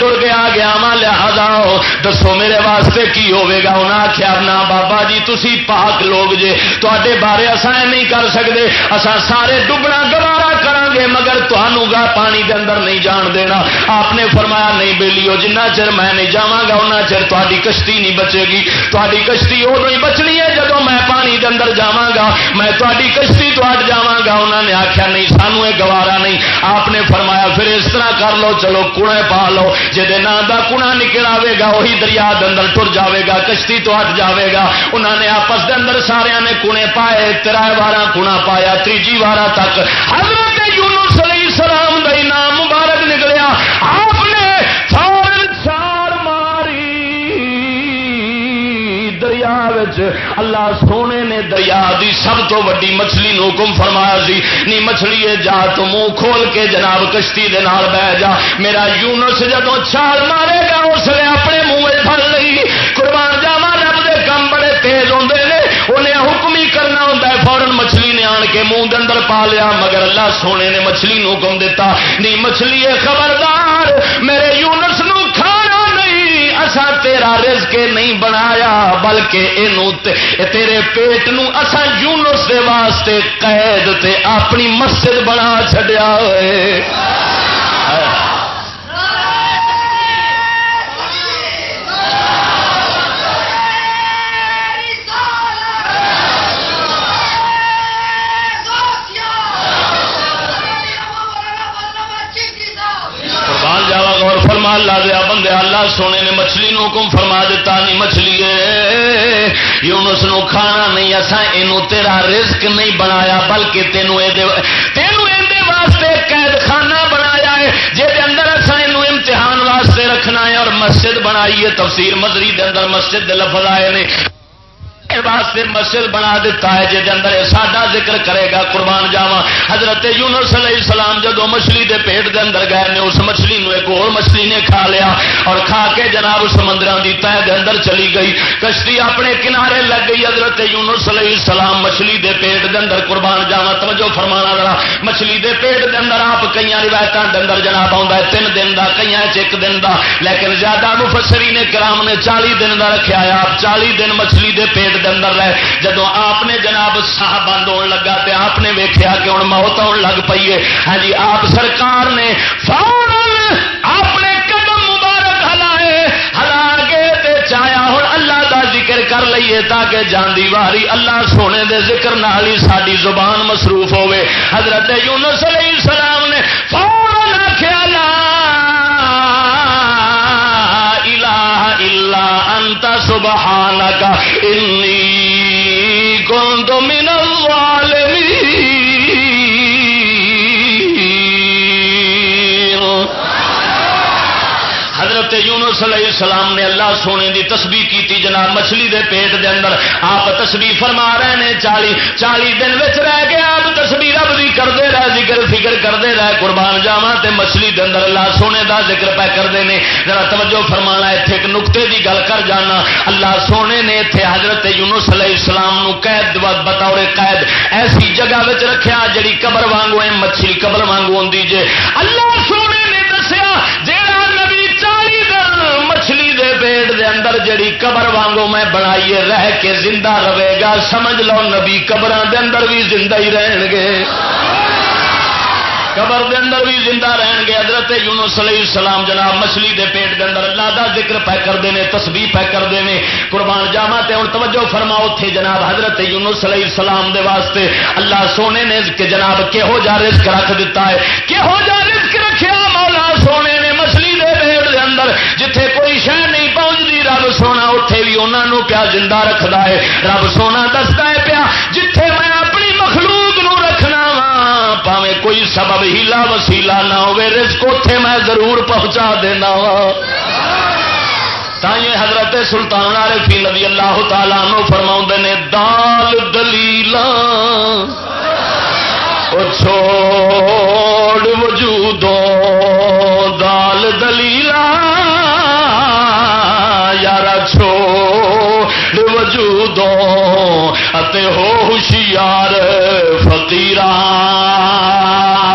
A: ٹر کے آ گیا وا لہذا دسو میرے واسطے کی ہوے گا؟ انہیں آخیا نہ بابا جی تھی پاک لوگ جے تے بارے اصا نہیں کر سکتے اصا سارے ڈبنا گوارا کر گے مگر تمہوں گا پانی دے اندر نہیں جان دینا۔ آپ نے فرمایا، نہیں بےلیو جنہ چر میں نہیں جا گا چر تاری کشتی نہیں بچے گی۔ تاری کشتی ادو ہی بچنی ہے جب میں پانی دے اندر جاگا میں تاری کشتی تو اٹ جا گا۔ انہوں نے آخیا نہیں سانو یہ گوارا نہیں۔ آپ نے فرمایا، پھر اس طرح کر لو، چلو، کڑے پا لو۔ جہد نام کا کنا نکل آئے گا وہی دریا اندر ٹر جائے گا، کشتی تو ہٹ جائے گا۔ انہوں نے آپس کے اندر سارے نے کنے پائے، ترائے بارہ کنا پایا تیجی بارہ تک۔ حضرت یونس علیہ السلام کا نام اللہ سونے نے دریا دی سب تو وڈی مچھلی نو حکم فرمایا سی۔ نی مچھلی جا تو منہ کھول کے جناب کشتی دے نال بہ جا۔ میرا یونس جدو چھال مارے گا، اس نے اپنے منہ پڑ لی۔ قربان جاوا رب دے کم بڑے تیز ہوتے ہیں انہیں حکم ہی کرنا ہوتا ہے فورن مچھلی نے آن کے منہ اندر پا لیا، مگر اللہ سونے نے مچھلی نو حکم دیتا نہیں، مچھلی خبردار، میرے یونس نو کھانا اسا تیرا رزق نہیں بنایا، بلکہ تیرے پیٹ نو اسا یونس دے واسطے قید تے اپنی مسجد بنا چڈیا ہوئے۔ نو حکم فرما دیتا نہیں، مچھلی یونس نو کھانا نہیں اسا یہ تیرا رزق نہیں بنایا، بلکہ تینوں تینوں واسطے قید خانہ بنایا ہے جہد اندر اصا یہ امتحان واسطے رکھنا ہے اور مسجد بنائی ہے۔ تفسیر مدری دے اندر مسجد دے لفظ آئے نے۔ واسطے مسجد بنا دیتا ہے جہد اندر ساڈا ذکر کرے گا، قربان جاوا حضرت یونس علیہ السلام جدو مچھلی دے پیٹ دے اندر گئے نے، اس مچھلی نو ایک اور مچھلی نے کھا لیا اور کھا کے جناب سمندر کی تہ دے اندر چلی گئی۔ کشتی اپنے کنارے لگ گئی، حضرت یونس علیہ السلام مچھلی دے پیٹ دے اندر قربان جاوا توجہ فرمانا ذرا، مچھلی دے پیٹ دے اندر آپ کئی روایتوں کے اندر جناب آتا ہے، تین دن کا کئی ایک دن کا لیکن زیادہ مفسری نے کرام نے چالی دن کا رکھا ہے، آپ چالی دن مچھلی دے پیٹ دے اندر رہے جدو آپ نے جناب ساہ بند ہونے لگا تو آپ نے ویکیا کہ ہوں موت آن لگ پی ہے۔ ہاں جی آپ سرکار نے فوراً اپنے قدم مبارک ہلائے، ہلا کے چایا۔ ہوں اللہ دا ذکر کر لیے تاکہ جاندی واری اللہ سونے دے ذکر نال ہی ساری زبان مصروف ہوے حضرت یونس علیہ السلام نے فوراً آخیا انت سبحانک انی کنت من الظالمین یونس علیہ السلام نے اللہ سونے دی تسبیح کی جناب مچھلی دے پیٹ دے اندر آپ تسبیح فرما رہے ہیں چالی چالی دن رہ گیا آپ تسبیح رب دی کرتے رہے، ذکر فکر کرتے رہے، قربان جاوا تے مچھلی دے اندر اللہ سونے دا ذکر پہ کرتے ہیں ذرا توجہ فرمانا اتنے ایک نقطے دی گل کر جانا۔ اللہ سونے نے اتنے حضرت یونس علیہ السلام نو قید بطور قید ایسی جگہ رکھا جڑی قبر وانگو ہے مچھلی قبر وانگو ہوں جے۔ اللہ سونے نے دسیا جیڑا جڑی قبر وانگو میں بنائیے، رہ کے زندہ رہے گا۔ سمجھ لو نبی قبر دے اندر بھی زندہ ہی رہن گے۔ قبر دے اندر بھی زندہ رہن گے۔ حضرت یونس علیہ السلام جناب مچھلی دے پیٹ دے اندر اللہ دا ذکر پہ کرتے ہیں تسبیح پہ کرتے ہیں قربان جاوا تے ہوں توجہ فرماؤ تھے جناب حضرت یونس علیہ السلام دے واسطے اللہ سونے نے کہ جناب کہہو جا رزق رکھ دیتا ہے۔ کہہو جا رزق رکھیا، مولا سونے نے مچھلی دے پیٹ دے اندر، جتھے کوئی شہ نہیں پہنچتی رب سونا اتے بھی انہوں پیا زندہ رکھتا ہے؟ رب سونا دستا ہے پیا، جتھے میں اپنی مخلوق نو رکھنا وا پاوے کوئی سبب ہیلا وسیلا نہ ہوے رزق اتے میں ضرور پہنچا دینا وا تائیں حضرت سلطان عارفی نبی اللہ تعالیٰ نو فرما نے، دال دلیل چھوڑ وجودوں، دال دلیلا اتے ہو ہوشیار فقیران۔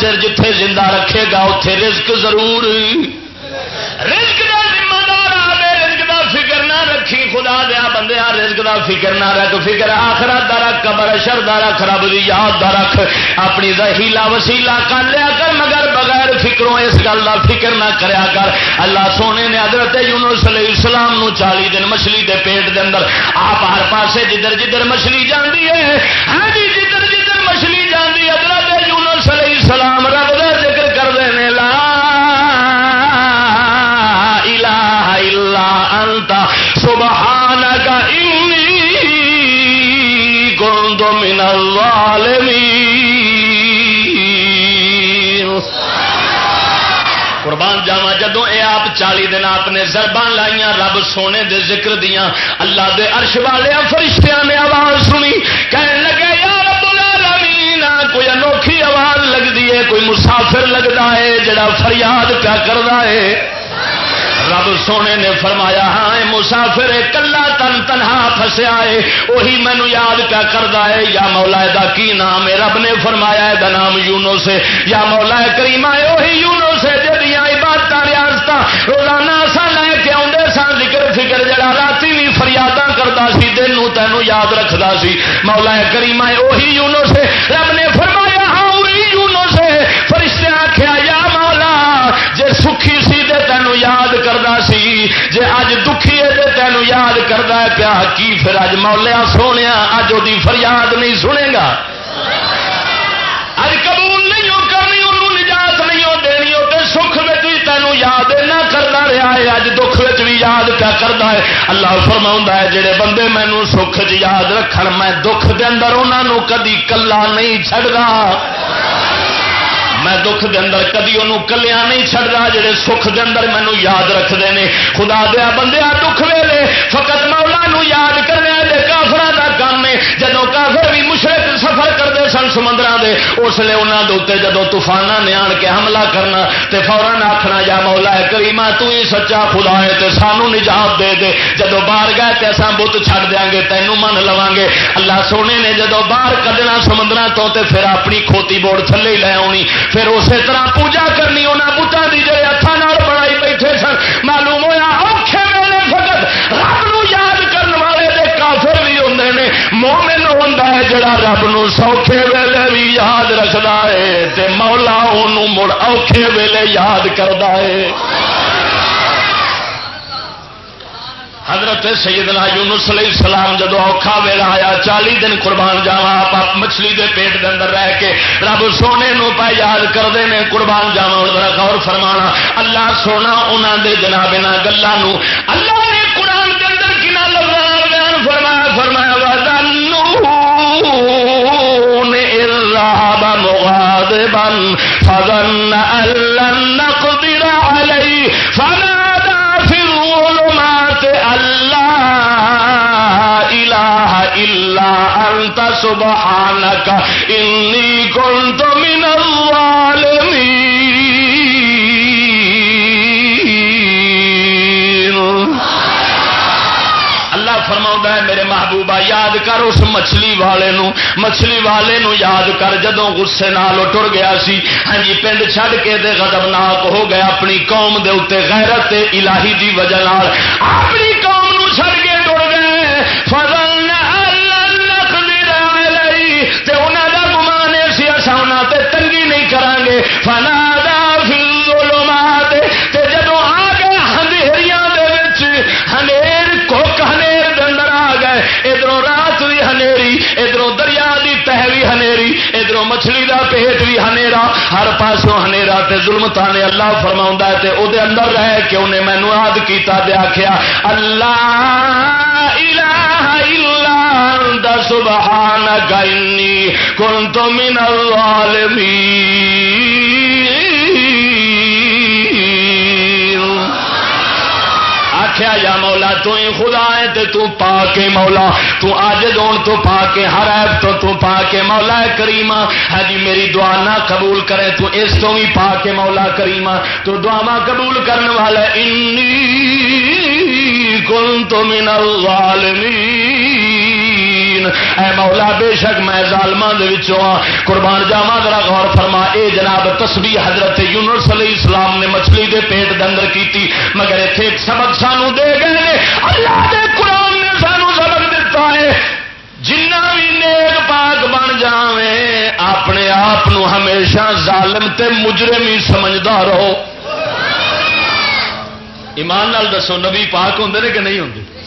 A: چر جتھے زندہ رکھے گا اتے رزق ضرور۔ رزق کا ذمہ دار آئے رزق کا فکر نہ رکھی، خدا دیا بندے رزق کا فکر نہ رکھ، فکر آخرت دا رکھ، قبر شر دا رکھ، رب دی یاد دا رکھ، اپنی زہیلا وسیلا کر لیا کر، مگر بغیر فکروں اس گل کا فکر نہ کریا کر۔ اللہ سونے نے حضرت یونس علیہ السلام نو چالی دن مچھلی دے پیٹ دے اندر، آپ ہر پاسے جدھر جدھر مچھلی جاندی ہے ہاں جی، السلام رب دا ذکر کر دینے لا الہ الا انت، سبحانک انی کنت من الظالمین۔ قربان جاوا جدو اے آپ چالی دن آپ نے زربان لائیاں، رب سونے دے ذکر دیاں، اللہ دے عرش والے فرشتیاں نے آواز سنی کہنے کوئی انوکھی آواز لگتی ہے، کوئی مسافر لگتا ہے، جڑا فریاد پیا کرتا ہے۔ رب سونے نے فرمایا ہاں مسافر کلا تن تنہا فسیا ہے، وہی مینو یاد کیا کرتا ہے۔ یا مولا دا کی نام ہے؟ رب نے فرمایا ہے نام یونو سے یا مولا کریما ہے وہی یونو سے جدیاں عبادت ریاست روزانہ سا لے کے آدھے سن ذکر فکر جڑا رات بھی فریادہ کرتا سی دن تینوں یاد رکھتا سی۔ مولا کریما ہے وہی یونو سے رب نے فرمایا ہاں وہی یونو سے فرشتے آخیا یا مولا، جے سکھی سی دے تینوں یاد کرتا سی، جے اج دکھی ہے تے تینوں یاد کرتا ہے، پیا کی پھر اج مولیا سونے اج وہ فریاد نہیں سنے گا۔ اج قبول نہیں ہو کرنی انہوں نجات نہیں ہو دینی ہو تے سکھ میں بھی تینوں یاد نہ کرتا رہا ہے، اج دکھ بھی یاد کیا کرتا ہے۔ اللہ فرما ہے جہے بندے مینو سکھ چ یاد رکھ میں دکھ دے اندر انہوں کدی کلا نہیں چڑھتا میں دکھ دے اندر کدی انہوں کلیا نہیں چڑھتا جہے سکھ دے اندر مینو یاد رکھتے ہیں خدا دیا بندے دکھ ویلے۔ فقط مولا نو یاد کرنے دے کافر دا کام ہے۔ جدو کافر مشرق سفر کرتے سن سمندر دے، اس لیے انہوں کے اتنے جدو طوفان نے آن کے حملہ کرنا تے فورن آخنا یا مولا ہے کریما تو ہی سچا خدا ہے تے سانو نجات دے دے۔ جدو باہر گئے تے اصا بت چھڑ دیا گے تینوں من لوا گے اللہ سونے نے جدو باہر کھڈنا سمندر تو تے پھر اپنی کھوتی بوڑ تھلے لے آنی۔ پھر اسی طرح پوجا کرنی انہیں بتان کی جڑے ہاتھوں بڑائی بیٹھے سن۔ مومن ہوں ہے جڑا رب نو سوکھے ویلے بھی یاد رکھتا ہے تے مولا انہوں مڑ اوکھے ویلے یاد کرتا ہے۔ حضرت سیدنا یونس علیہ السلام جدو اوکھا ویلا آیا، چالی دن قربان جاوا آپ مچھلی دے پیٹ دے اندر رہ کے رب سونے نو پہ یاد کرتے ہیں قربان جاوا غور فرمانا، اللہ سونا انہوں دے جناب گلوں اللہ نے قرآن کے اندر کنا لفظ بیان فرمایا فرمایا مغاضبا فظن أن لن نقدر عليه فنادى في الظلمات أن لا إله إلا أنت سبحانك إني كنت من الظالمين فرما ہے، میرے محبوبہ، یاد کر اس مچھلی والے نو، مچھلی والے نو یاد کر جدوں غصے نال ٹر گیا سی۔ ہاں جی پنڈ چھڈ کے تے غضبناک ہو گیا اپنی قوم دے اتنے غیرت الہی دی وجہ نال۔ اپنی قوم نو چھڑ کے ٹر گئے۔ فضل تے انہاں دا گمان سی، اساں تنگی نہیں کران فلاں ہر پاسوں ہنیرا تے ظلم تانے اللہ فرما تے او دے اندر رہ کے انہیں مینو یاد کیتا دے آخیا اللہ الہ الا انت، سبحانک، انی کنت من الظالمین۔ آخیا، یا مولا، تو ہی خدا ہے تے تو پا کے مولا، تو آج دون تو پا کے ہر ایب تو تو پا کے مولا کریما ہاں جی میری دعا نہ قبول کرے، تو اس تو بھی پا کے مولا کریما تو دعا قبول کرنے والا انی کن تو من الظالمین. اے مولا، بے شک میں ظالمان دے وچوں ہاں قربان جاواں، ذرا غور فرما۔ اے جناب، تسبیح حضرت یونس علیہ السلام نے مچھلی دے پیٹ دے اندر کیتی، مگر ایتھے ایک سبق سانو دے گئے نے۔ اللہ دے قرآن نے سانو سبق دیتا ہے۔ جنا بھی نیک پاک بن جاوے اپنے آپ ہمیشہ ظالم تے مجرم ہی سمجھدا رہو۔ ایمان نال دسو، نبی پاک ہوں کہ نہیں ہوں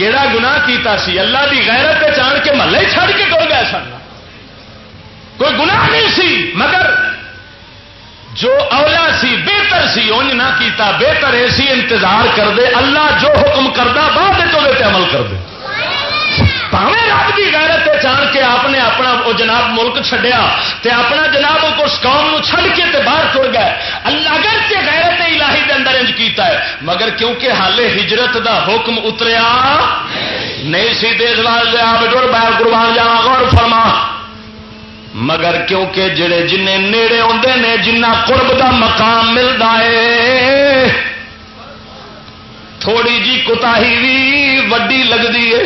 A: کیڑا گنا کیتا سی؟ اللہ دی غیرت چان کے محلے چھڑ کے ٹر گئے سن۔ کوئی گناہ نہیں سی، مگر جو اولا سی، بہتر سی انج نہ کیتا، بہتر ایسی انتظار کر دے اللہ جو حکم کرتا بعد عمل کر دے پاوے رب کی غیرت چان کے آپ نے اپنا وہ جناب ملک چھڈیا تے اپنا جناب اس قوم چھڈ کے تے باہر تر گئے۔ اللہ اگر تے غیرت الہی دے اندر انج کیتا ہے، مگر کیونکہ حالے ہجرت دا حکم اتریا، نہیں سی دیش وال آپ ڈر باہر قربان جانا غور فرما۔ مگر کیونکہ جڑے جن نیڑے آتے نے، جنہ قرب دا مقام ملتا ہے، تھوڑی جی کتا بھی وڈی لگتی ہے۔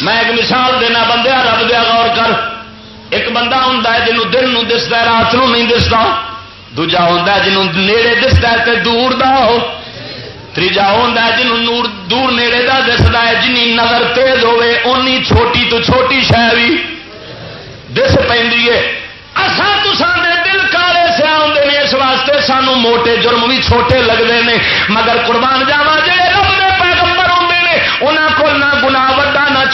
A: میں ایک مثال دینا بندے، رب دیا غور کر۔ ایک بندہ ہوں جنوب دن دستا رات نو نہیں دستا۔ دوجا ہوں جنوب نیڑے دستا ہے دور دا ہو۔ تیجا ہوں جنوب دور نیڑے دا دستا ہے جنی نظر تیز ہوے اونی چھوٹی تو چھوٹی شہ بھی دس پہ اسان تسان دے دل کالے سے آدھے اس واسطے سانو موٹے جرم بھی چھوٹے لگتے ہیں مگر قربان جاوا جڑے رب دے پیغمبر ہوں نے انہوں کو نہ گنا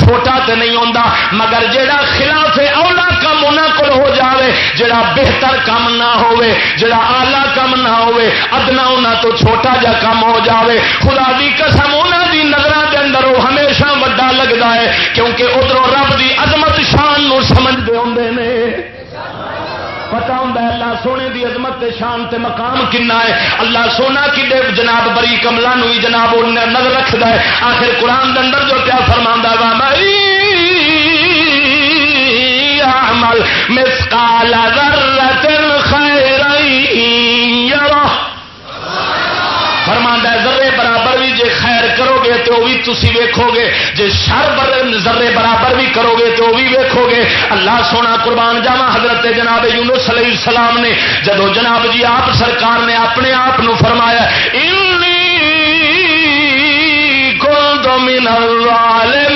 A: چھوٹا تے نہیں ہوتا مگر جیڑا خلاف اولا کم ان کو ہو جاوے، جیڑا بہتر کم نہ ہوئے جیڑا آلہ کم نہ ہوئے ادنا انہوں تو چھوٹا جا کم ہو جاوے۔ خدا دی قسم انہوں دی نظر کے اندر وہ ہمیشہ وڈا لگتا ہے، کیونکہ ادھر رب دی عظمت شان نو سمجھتے ہوں نے ہوں اللہ سونے دی عظمت تے شان تے مقام کنا ہے؟ اللہ سونا کھے جناب بری کملا بھی جناب نظر رکھتا ہے۔ آخر قرآن دے اندر جو کیا فرما وا عمل مسکال خیر فرما ذرے برابر جے خیر کرو گے تو بھی تھی ویکو گے جے شر ذرے برابر بھی کرو گے تو بھی ویکو گے اللہ سونا قربان جاوا حضرت جناب یونس علیہ السلام نے، جدو جناب جی آپ سرکار نے اپنے آپ فرمایا کو دو من العالمین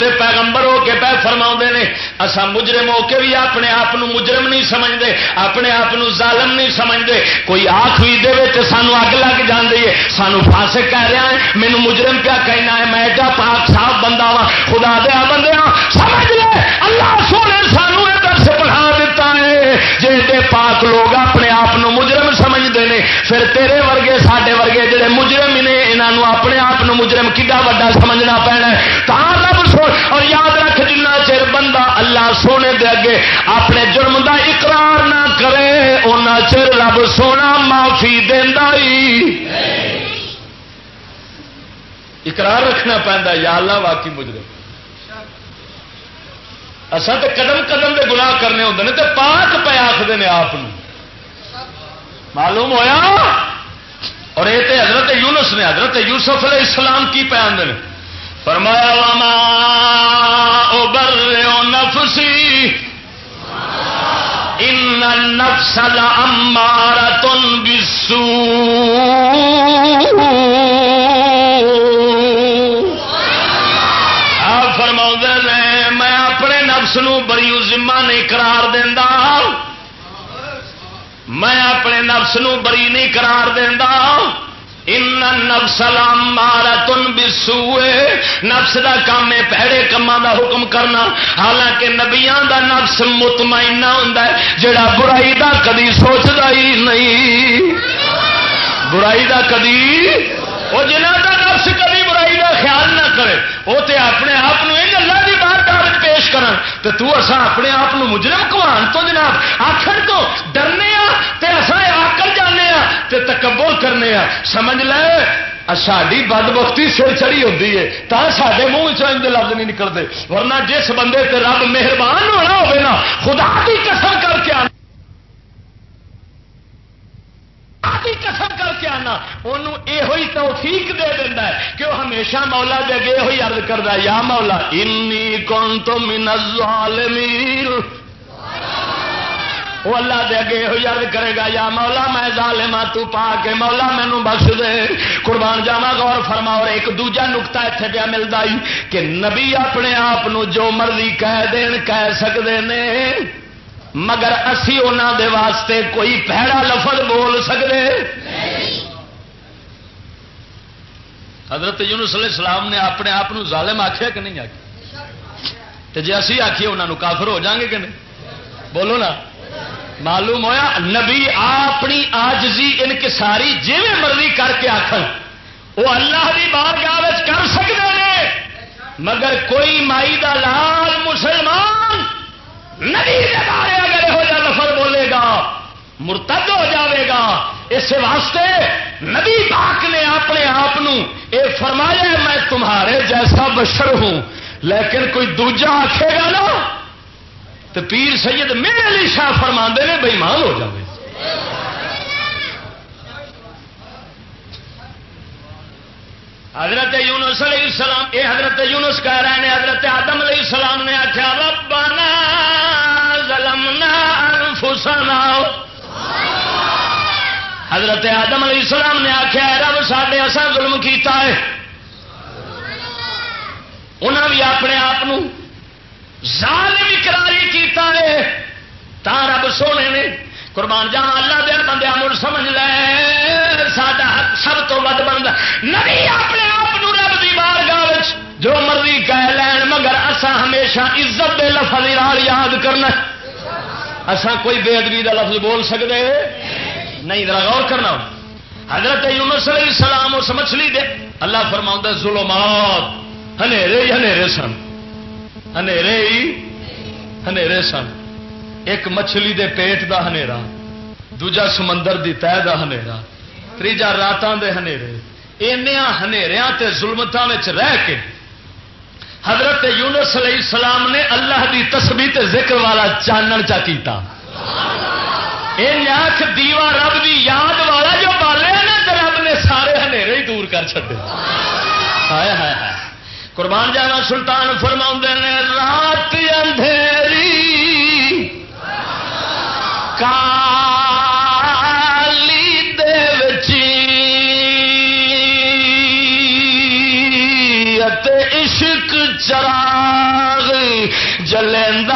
A: تے پیغمبر ہو کے پہ فرما نے اصا مجرم ہو کے بھی اپنے آپ مجرم نہیں سمجھتے اپنے آپ ظالم نہیں سمجھتے کوئی آخ بھی دے تو سانو اگ لگ جاتی ہے، سانو فاسق کہہ رہا ہے، مینو مجرم کیا کہنا ہے، میں ایڈا پاک صاف بندہ وا خدا دیا بندے ہاں، سمجھ لے، اللہ سونے سانو درس پڑھا دیتا ہے۔ جی پاک لوگ اپنے آپ مجرم سمجھتے ہیں پھر تیرے ورگے سڈے ورگے جڑے مجرم نے یہاں اپنے آپ مجرم کڈا وا سمجھنا پینا رب اور یاد رکھ جنا چر بندہ اللہ سونے دے اگے اپنے جرم دا اقرار نہ کرے ان چر رب سونا معافی دینا اقرار رکھنا پہنتا یا اللہ واقعی مجرم۔ اصل تو قدم قدم دے گناہ کرنے ہوتے تو پاک پہ آخر نے آپ معلوم ہویا؟ اور یہ تو حضرت یونس نے، حضرت یوسف علیہ السلام کی پہ آدھے فرمایا، وما ابر نفسی ان النفس لامارۃ بالسوء۔ آپ فرما نے، میں اپنے نفس نو بری ذمہ نہیں قرار دینا میں اپنے نفس نو بری نہیں قرار دینا نفس مارا تن بسوئے نفس دا کام ہے پیڑے کما دا حکم کرنا۔ حالانکہ نبیاں دا نفس مطمئنہ ہوں جڑا برائی دا کدی سوچتا ہی نہیں۔ برائی دا کدی وہ جنہ دا نفس کدی برائی دا خیال نہ کرے وہ تے اپنے آپ پیش کرن تے تو اسا اپنے آپ مجرم کمان تو جناب آخر تو ڈرنے آ تے اسا آکل جانے آ تے تکبر کرنے آ۔ سمجھ لے؟ ساری بد بختی سر چڑی ہوتی ہے تا سارے منہ چند لفظ نہیں نکلتے ورنہ جس بندے تے رب مہربان ہونا ہوگا نا، خدا کی قسم کر کے آنا۔ آدھی قسم کر کے آنا۔ انہوں یہ توفیق دے دینا ہے کہ وہ ہمیشہ مولا دے گے یہ ارد کرتا یا مولا، انی کون تو من الظالمین۔ وہ اللہ دے اگے یہ یاد کرے گا، یا مولا، میں ظالما ہاں، تو پا کے مولا مینو بخش دے۔ قربان جاوا غور فرما اور ایک دوجا نکتا اتنے پیا ملتا کہ نبی اپنے آپ جو مرضی کہہ دین، کہہ سکتے ہیں مگر اسی انہوں دے واسطے کوئی پہڑا لفظ بول سکتے حضرت یونس علیہ السلام نے اپنے آپ ظالم آخیا کہ نہیں آخیا جی اسی آخیے انہوں کافر ہو جاؤں گے کہ نہیں؟ بولو نا۔ معلوم ہویا نبی اپنی آجزی انکساری جی مرضی کر کے آخر وہ اللہ کی بارگاہ کر سکتے ہیں مگر کوئی مائی دا لال مسلمان نبی بارے اگر یہو جہاں لفظ بولے گا، مرتد ہو جاوے گا، اس واسطے نبی پاک نے اپنے آپ یہ فرمایا میں تمہارے جیسا بشر ہوں۔ لیکن کوئی دوجا آخے گا نا تو پیر سید میرے لیے شاہ فرما نے بےمان ہو جائے حضرت یونس علیہ السلام یہ حضرت یونس کہہ رہے ہیں، حضرت آدم علیہ السلام نے آخیا ربنا ظلمنا انفسنا. حضرت آدم علیہ السلام نے آخیا رب سڈے اصا ظلم کیتا ہے۔ انہوں بھی اپنے آپ ظالم اقراری کیتا ہے۔ تا رب سونے نے قربان جہاں اللہ دیا بندے مڑ سمجھ لے سڈا سب تو ود بنتا نہیں اپنے آپ رب کی بار گاہ جو مرضی کہہ لین، مگر اسا ہمیشہ عزت دے لفظ یاد کرنا اسا کوئی بے ادبی کا لفظ بول سکتے نہیں، ذرا غور کرنا۔ حضرت یونس علیہ السلام اس مچھلی دے، اللہ فرما ظلمات، ہنیرے ہی ہنیرے سن۔ ہنیرے سن۔ ایک مچھلی دے پیٹ دا ہنیرا، دوجا سمندر دی تہ دا ہنیرا تیجا راتاں دے ہنیرے۔ انیا تے ظلمتوں رہ کے حضرت یونس علیہ السلام نے اللہ دی تسبیح تے ذکر والا چانن چا کیتا۔ آخ دیوا رب دی یاد والا جو بالے نا تو رب نے سارے ہنیرے ہی دور کر چڑے ہائے ہائے ہائے۔ قربان جانا سلطان فرما نے، رات جلندہ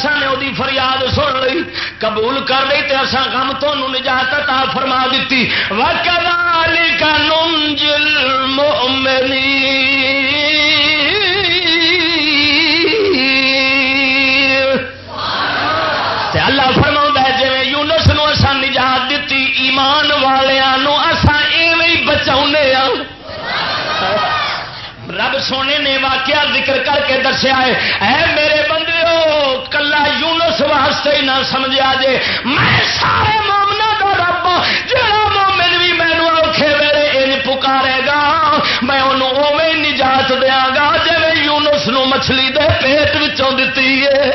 A: فرما ایسا نے وہی فریاد سن لی، قبول کر لی تو اصا غم تو نجات تا فرما دیتی وکالی کا نمجل اللہ فرما جی یونس نو نجات دیتی ایمان والوں اسا ایویں بچا رب سونے نے واقعہ ذکر کر کے دسیا ہے، اے میرے بندے یونس واسطے ہی نہ سمجھا جے۔ میں سارے مومنا کا رب جہاں مومن بھی مینو اوکھے ویلے ان پکارے گا میں انہوں اوے نجات دیا گا جی یونس نو مچھلی دے پیٹ وچوں دیتی ہے۔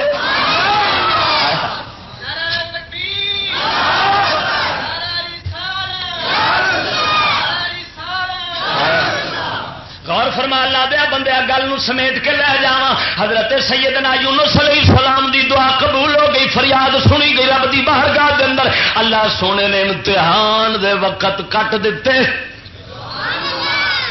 A: غور فرما لا دیا گل سمیٹ کے لے جا حضرت سیدنا یونس علیہ السلام دی دعا قبول ہو گئی، فریاد سنی گئی رب دی باہر گاہ اندر۔ اللہ سونے نے امتحان دے وقت کٹ دیتے۔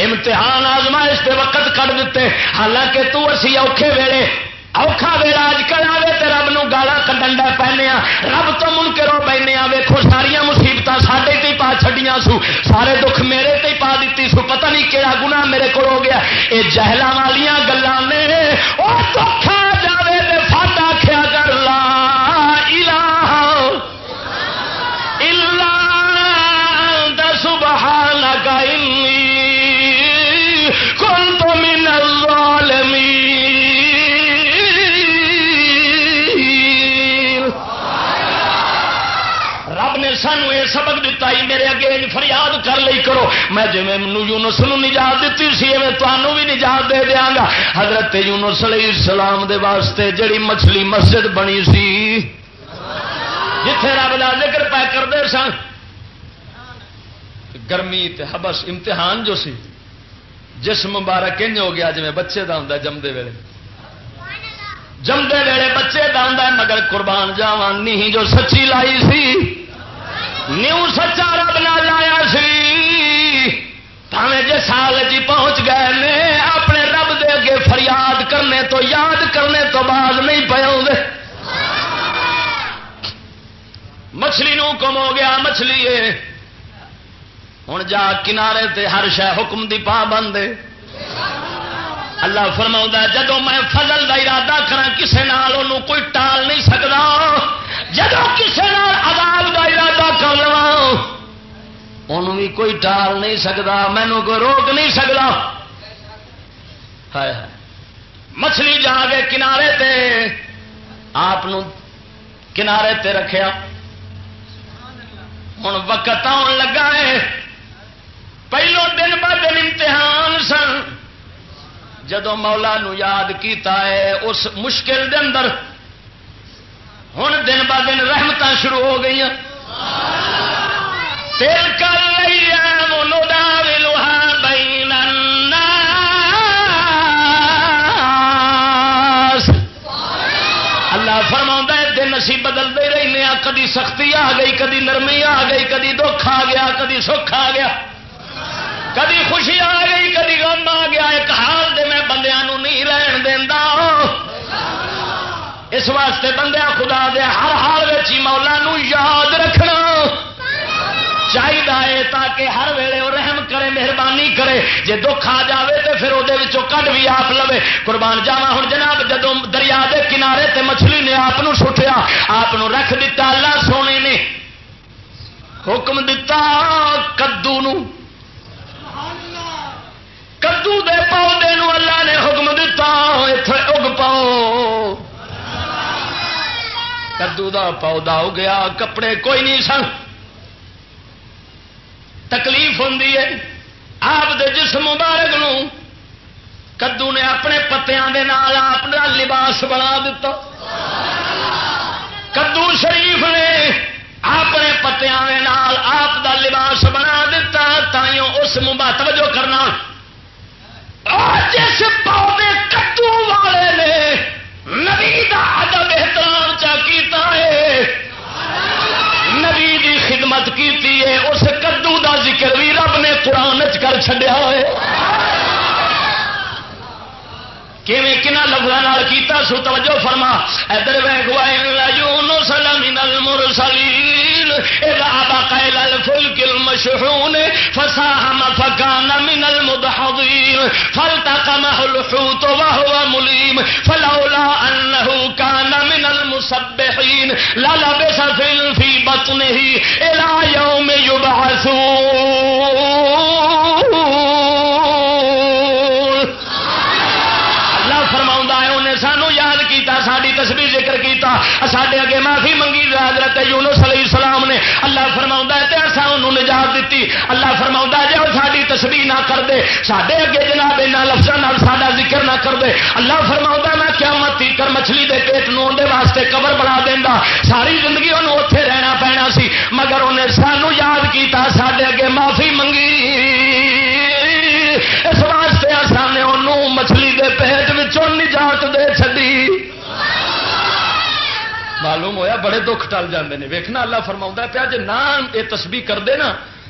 A: امتحان آزمائش دے وقت کٹ دیتے۔ حالانکہ تو اسی اوکھے ویلے اوکھا ویلا اج کل آئے تو رب نو گالا کڈنڈا پہنے رب تو من کرو پہنے ویکو ساریا مصیبت سارے تے پا چڈیا سو سارے دکھ میرے تے پا دیتی سو پتہ نہیں کہڑا گنا میرے کو ہو گیا یہ جہل والی گلان نے وہ دکھ جائے تو فٹ آخیا یہ ہی میرے اگے فریاد کر لی کرو۔ میں جی یونس نجات دیتی سی میں تمہوں بھی نجات دے دیا گا۔ حضرت یونس علیہ السلام دے واسطے جڑی مچھلی مسجد بنی سی، جتھے رب کا ذکر پہ کرتے سن۔ گرمی حبس امتحان جو سی جس مبارک انج ہو گیا جی بچے کا ہوں جمدے ویلے۔ جمدے ویلے بچے کا ہوں مگر قربان جاوا نہیں جو سچی لائی سی۔ نیو سچا رب نہ لایا سی۔ پاوے جی سال جی پہنچ گئے نے، اپنے رب دے اگے فریاد کرنے تو، یاد کرنے تو بعد نہیں پے مچھلی نو کم ہو گیا، مچھلی ہوں جا کنارے تے ہر شہ حکم دی پا بند اللہ فرما جدو میں فضل دا ارادہ کرا کسے نال کوئی ٹال نہیں سکتا جب کسی عذاب کا ارادہ کر لوا ان بھی کوئی ٹال نہیں سکتا مینو کوئی روک نہیں سکتا مچھلی جا کے کنارے تے، آپ کنارے تے رکھیا۔ ہوں وقت آن لگا ہے۔ پہلو دن ب دن امتحان سن۔ جدو مولا نو یاد کیتا ہے، اس مشکل دے اندر ہوں دن ب دن رحمت شروع ہو گئی تیل کر اللہ فرما دن اسی بدلتے رہنے کدی سختی آ گئی، کدی نرمی آ گئی، کدی دکھ آ گیا، کدی سکھ آ گیا۔ کدی خوشی آ گئی، کدی غم آ گیا۔ ایک حال دے میں بندیاں نہیں رہن دینا اس واسطے بندے خدا دے، ہر حال مولا نو یاد رکھنا۔ چاہیے تاکہ ہر ویلے وہ رحم کرے، مہربانی کرے۔ جے دکھ آ جائے تو پھر وہ کٹ بھی آپ لو قربان جاوا ہوں جناب جدو دریا دے کنارے تے مچھلی نے آپ سٹیا آپ رکھ دیتا اللہ سونے نے حکم دتا کدو کدو دے پودے اللہ نے حکم دتا اگ پاؤ۔ کدو کا پودا ہو گیا کپڑے کوئی نہیں سن تکلیف ہوں آپ دے جسم مبارک نو کدو نے اپنے پتیاں دے نال اپنا لباس بنا دیتا کدو شریف نے اپنے پتیاں دے نال آپ دا لباس بنا دیتا تائیوں اس مبا توجہ کرنا جس نبی دا ادب احترام چا کیتا ہے۔ نبی دی خدمت کیتی ہے، اس کدو دا ذکر بھی رب نے قرآن کر چڈیا ہے۔ ہوئے کنا لفظوں کیتا سو توجہ فرما۔ ادھر المرسلین اذا بقى الفلك المشحون۔ فساهم فكان من المدحضين فالتقمه الحوت وهو مليم فلولا انه كان من المسبحين للبس في في بطنه الى يوم يبعثون کیتا ساری تسبیح ذکر کیتا، ساڈے اگے معافی منگی حضرت یونس علیہ السلام نے اللہ فرما ہے اصا انہوں نجات دیتی اللہ فرما جی وہ ساری تسبیح نہ کر دے۔ سڈے اگے جناب یہاں لفظوں ساڈا ذکر نہ کر دے۔ اللہ فرما میں کیا مت مچھلی دے پیٹ نو دے واسطے قبر بنا دینا ساری زندگی انہوں اتے رہنا پینا سی، مگر انہیں سانو یاد کیتا سڈے اگے معافی منگی۔ اس واسطے آسان انہوں مچھلی دے پیٹ نجات دے چی معلوم ہویا، بڑے دکھ ٹل جاندے نے۔ ویکھنا اللہ فرما پیا جی نہ یہ تسبیح کرتے نا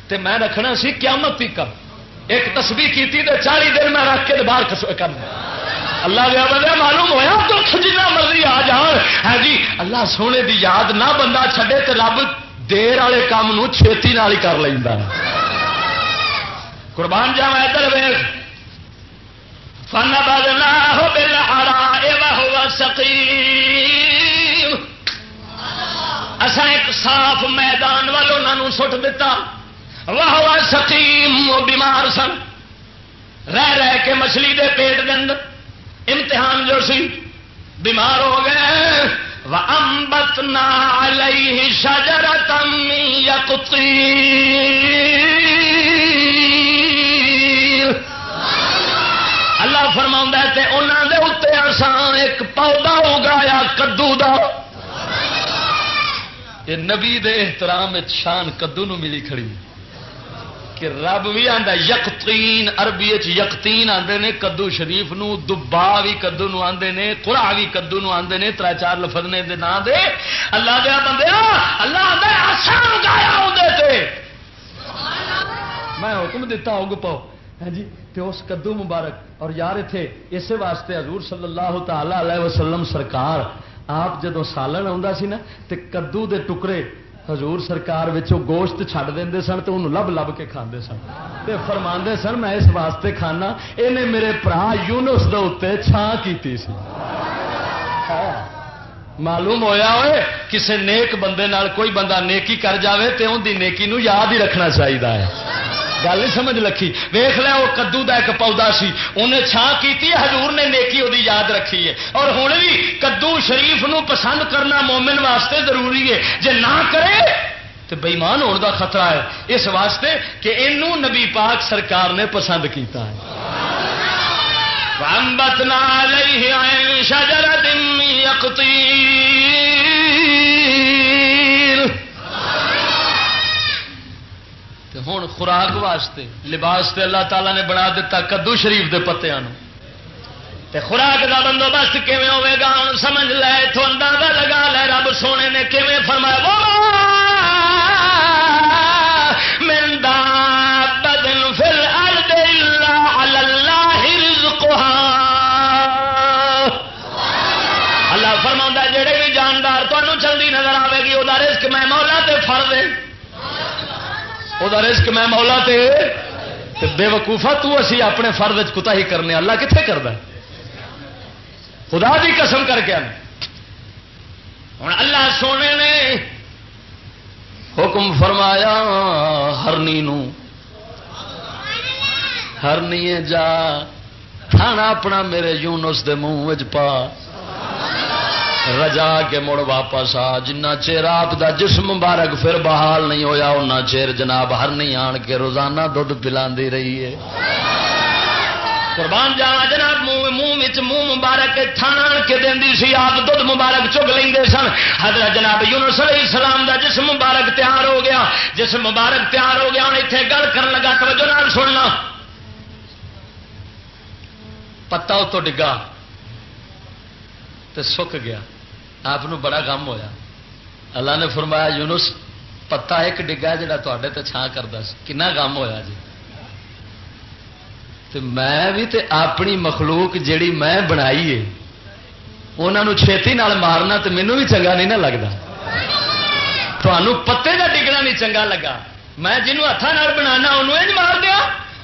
A: تو میں رکھنا سی قیامت تک ایک تسبیح کیتی تے چالی دن میں رکھ کے باہر کرنا اللہ دیا بندہ معلوم ہوا دکھ جنا مرضی آ جان۔ ہے جی اللہ سونے دی یاد نہ بندہ چھڈے تے رب دیر والے کام چھیتی نال ہی کر لینا قربان جاوا ادھر ویخ فن بدلا ہو بلا ہوا سکی اسا ایک صاف میدان والوں سٹ دتا۔ واہ واہ سکیم وہ بیمار سن۔ رہ رہ کے مچھلی دے پیٹ اندر امتحان جو سی، بیمار ہو گئے۔ امبت نئی شجرتم یقتی اللہ فرما تے انہوں دے اتنے آسان ایک پودا اگایا، کدو دا۔ یہ نبی دے احترام شان کدو نو ملی کھڑی کہ رب بھی آتا یقین عربی یقین آتے نے، کدو شریف نو، دبا بھی کدو نو آتے نے کڑا بھی کدو نو آتے نے تر چار لفظ نے دے نام دے۔ اللہ دیا بندے اللہ آسان گایا میں حکم دیتا ہوگ پاؤ۔ ہاں جی تے اس کدو مبارک۔ اور یار اتنے اسی واسطے حضور صلی اللہ تعالی علیہ وسلم سرکار آپ جدو سالن آتا نا تے کدو دے ٹکڑے حضور سرکار گوشت چھڈ دے سن تو انہوں لب لب کے کھانے سن۔ تے فرما سن میں اس واسطے کھانا یہ میرے برا یونس دے چھان کی ہاں، معلوم ہویا ہوئے، کسے نیک بندے نال کوئی بندہ نیکی کر جاوے تے ان دی نیکی نو یاد ہی رکھنا چاہیے گل نہیں سمجھ لکھی ویخ لیا وہ کدو کا ایک پودا سی۔ انہیں چھان کی حضور نے نیکی وہ یاد رکھی ہے۔ اور ہوں بھی کدو شریف نو پسند کرنا مومن واسطے ضروری ہے۔ جے نہ کرے تو بےمان ہونے کا خطرہ ہے۔ اس واسطے کہ یہ نبی پاک سرکار نے پسند کیتا ہے۔ شجرت يقطين۔ ہوں خوراک واسطے، لباس تے اللہ تعالیٰ نے بنا دیتا کدو شریف دے پتیاں تے خوراک دا بندوبست کیون ہوے گا؟ ہوں سمجھ لے تو اندازہ لگا لے، رب سونے نے کیون فرمایا مندا اللہ فرما جہے بھی جاندار تمہیں چلتی نظر آئے گی وہ رسک میں مولا تے فر دے وہ رسک میں مولا تے بے وقوفا تو اسی اپنے فرد کتا ہی کرنے اللہ کتنے کرتا خدا کی قسم کر کے ہوں اللہ سونے نے حکم فرمایا ہرنی ہرنی جا کھانا اپنا میرے یونس دے منہ پا رجا کے مڑ واپس آ۔ جنہ چیر آپ دا جسم مبارک پھر بحال نہیں ہویا اُنہ چیر جناب ہر نہیں آن کے روزانہ دھد پلا رہی ہے۔ قربان جانا جناب، منہ منہ منہ مبارک تھان کے دینی سی، آپ دھد مبارک چگ لیں سن۔ حضرت جناب یونس علیہ السلام دا جسم مبارک تیار ہو گیا۔ جسم مبارک تیار ہو گیا ہوں اتنے گل کر لگا، توجہ نال سننا۔ پتا اتو ڈگا تو سک گیا۔ آپ بڑا کام ہویا۔ اللہ نے فرمایا، یونس، پتا ایک ڈگا جا تے چھان کرتا کنا کام ہویا جی؟ میں بھی تے اپنی مخلوق جیڑی میں بنائی ہے انہوں چھتی نال مارنا تو مینو بھی چنگا نہیں نہ لگتا تمہوں پتے کا ڈگنا نہیں چنگا لگا۔ میں جنوب ہاتھوں بنا انہوں مار دیا۔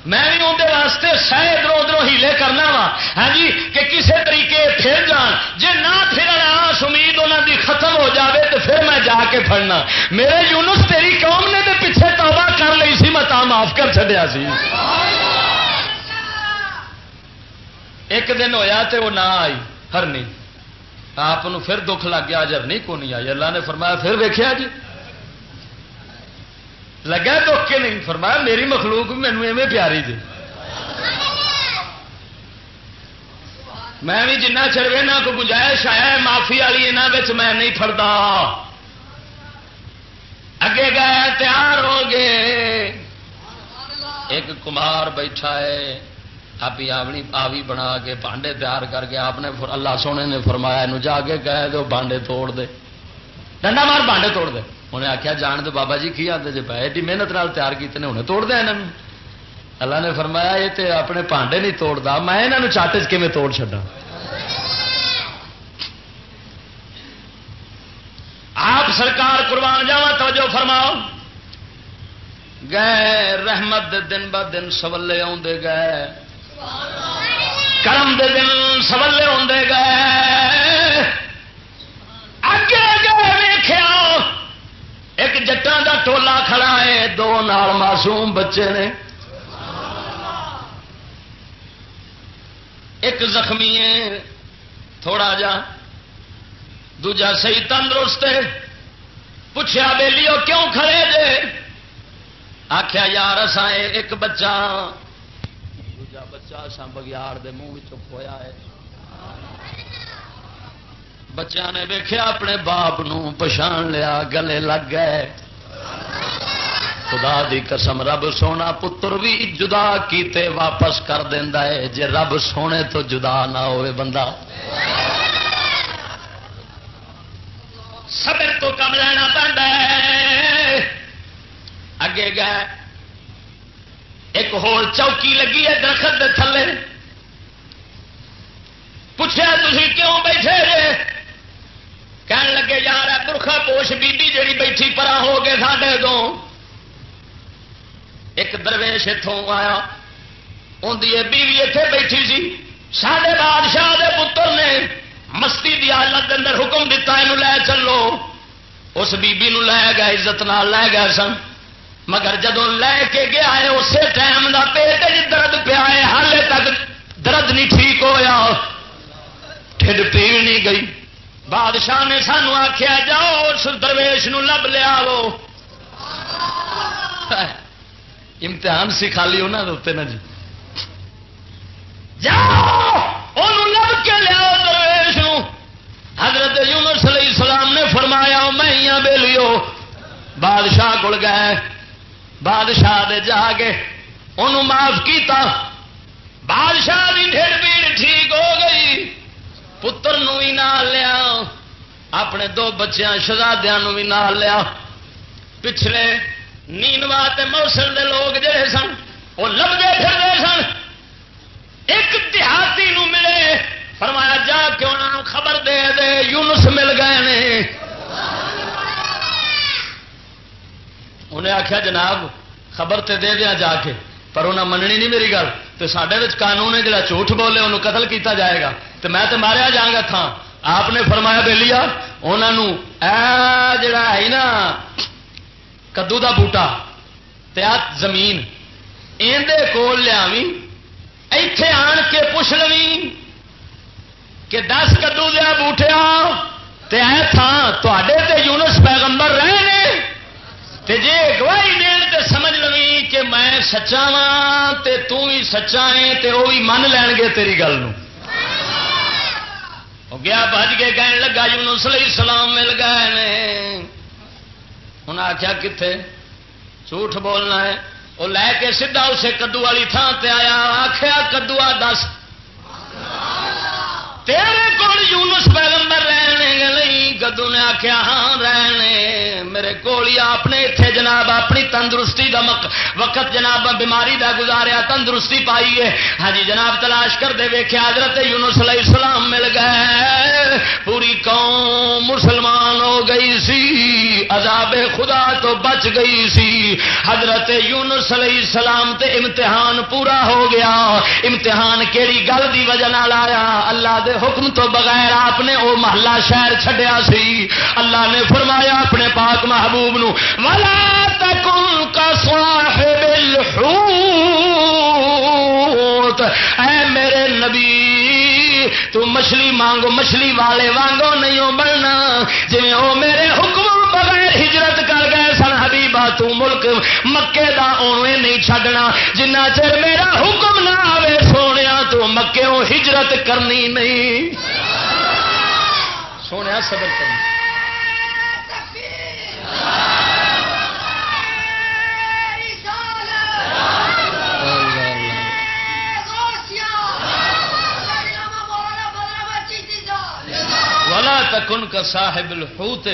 A: میں بھی اندر واسطے سہ ادھر ادھر ہیلے کرنا وا۔ ہاں جی کہ کسی طریقے پھر جان۔ جی نہ پھر آس امید انہوں دی ختم ہو جاوے تو پھر میں جا کے پڑنا میرے یونس تیری قوم نے تو پیچھے توبہ کر لی سی، میں تا معاف کر چڑیا سی۔ ایک دن ہویا تے وہ نہ آئی ہر نہیں آپ پھر دکھ لگ گیا جب نہیں کو نہیں آئی؟ اللہ نے فرمایا، پھر ویکیا جی؟ لگا دکھ کے نہیں، فرمایا میری مخلوق بھی مینو ایویں پیاری جی میں بھی جنہ چڑھے نہ کو گنجائش آیا معافی والی یہاں میں نہیں فردا اگے گئے، تیار ہو گئے۔ ایک کمار بیٹھا ہے آپ آونی آوی بنا کے بانڈے تیار کر کے آپ نے اللہ سونے نے فرمایا جا کے کہہ دو، بانڈے توڑ دے۔ ڈنڈا مار، بانڈے توڑ دے۔ انہیں آخیا جان دو بابا جی کی آتے جی پہ ایڈی محنت نال تیار کیتے ہیں انہیں توڑ دیا یہاں اللہ نے فرمایا، یہ تے اپنے پانڈے نہیں توڑتا میں یہاں چاٹ چ توڑ چڈا آپ سرکار قربان جاوا توجہ فرماؤ۔ گئے رحمت دے دن ب دن سولے آدھے گئے۔ کرم دے دن سولے آدھے گئے۔ ایک جٹان دا ٹولا کھڑا ہے، دو نال معصوم بچے نے۔ ایک زخمی ہے، تھوڑا جا۔ دوجا صحیح تندرست پوچھا بےلیو کیوں کھڑے جے؟ آخیا یار اسا ایک بچہ دوجا بچہ سا بگیار دے منہ چویا ہے۔ بچہ نے ویخیا اپنے باپ پچھان لیا، گلے لگ گئے۔ خدا دی قسم، رب سونا پتر بھی جدا کیتے واپس کر دینا ہے۔ جے رب سونے تو جدا نہ ہوئے بندہ۔ سبر تو کم لینا پڑتا ہے۔ اگے گئے۔ ایک ہول چوکی لگی ہے درخت دے تھلے۔ پوچھا تھی کیوں بیٹھے رہے؟ کہن لگے، یار برخا پوش بیبی جیڑی بیٹھی پرا ہو گئے ساڈے تو ایک درویش اتوں آیا اندی بیوی اتنے بیٹھی سی۔ سڈے بادشاہ دے پتر نے مستی کی حالت اندر حکم دتا یہ لے چلو۔ اس بیبی نو لے گئے، عزت نال لے گئے سن۔ مگر جدو لے کے گیا ہے، اسی ٹائم کا پیٹ درد پیا ہے۔ ہال تک درد نہیں ٹھیک ہوا ٹھڈ پیڑ نہیں گئی۔ بادشاہ نے سانو آخیا جاؤ اس درویش نو لب لیا امتحان سی خالی انہوں نے نا جی۔ جاؤ لب کے لیا درویش نو۔ حضرت یونس علیہ السلام نے فرمایا میں ہاں بے لیو بادشاہ کول گئے۔ بادشاہ دے جا کے انہوں معاف کیتا۔ بادشاہ کی ڈیڑھ پیڑ ٹھیک ہو گئی۔ پتر بھی نال لیا اپنے دو بچیا شہزادیا بھی نال لیا پچھلے نیندوا موسم دے لوگ جڑے سن وہ لبے پھر سن ایک دیہاتی نو ملے فرمایا جا کے انہوں خبر دے دے یونس مل گئے نے انہیں آخیا جناب خبر تے دے دیا جا کے پر انہیں مننی نہیں میری گل تو سڈے قانون ہے جڑا جھوٹ بولے انہوں قتل کیتا جائے گا تو میں تو ماریا جا گا ہاں۔ تھا آپ نے فرمایا بے لیا انہوں جڑا ہے نا، کدو دا بوٹا تیا زمین اندر کول لیا اتے آن کے پوچھ لوی کہ دس کدو دیا بوٹیا تھان تے یونس پیغمبر رہے نے۔ تے جے گواہی دین تے سمجھ لوی کہ میں سچا وا تے تو بھی سچا ہے تے وہ بھی من لین گے تیری گل گیا بج کے کہنے لگا یونس علیہ السلام مل گئے انہیں آخیا کتنے جھوٹ بولنا ہے۔ وہ لے کے سیدھا اسے کدو والی تھان تے آیا آخیا کدو آ دس۔ تیرے کول یونس پیغمبر رہنے نہیں ددو نے آخیا ہاں رہنے۔ میرے کولی آپ نے اتنے جناب اپنی تندرستی کا وقت جناب بیماری دا گزاریا، تندرستی پائی ہے۔ ہاں جی جناب تلاش کر دے ویخیا حضرت یونس علیہ السلام مل گئے۔ پوری قوم مسلمان ہو گئی سی۔ عذاب خدا تو بچ گئی سی۔ حضرت یونس علیہ السلام تے امتحان پورا ہو گیا۔ امتحان کیڑی گل دی وجہ آیا؟ اللہ دے حکم تو بغیر آپ نے وہ محلہ شہر چھڈیا سی۔ اللہ نے فرمایا اپنے پاک محبوب نو، ولا تکن کا صاحب الحوت اے میرے نبی، تو مچھلی مانگو، مچھلی والے وانگو نہیں بننا۔ جی وہ میرے حکم بغیر ہجرت کر گئے سن حبیبا تو ملک مکے دا اوے نہیں چھڈنا۔ جنہ چر میرا حکم نہ آئے سونے تو مکے ہجرت کرنی نہیں۔ سونے صبر کرنی تکن کا صاحب الحوت۔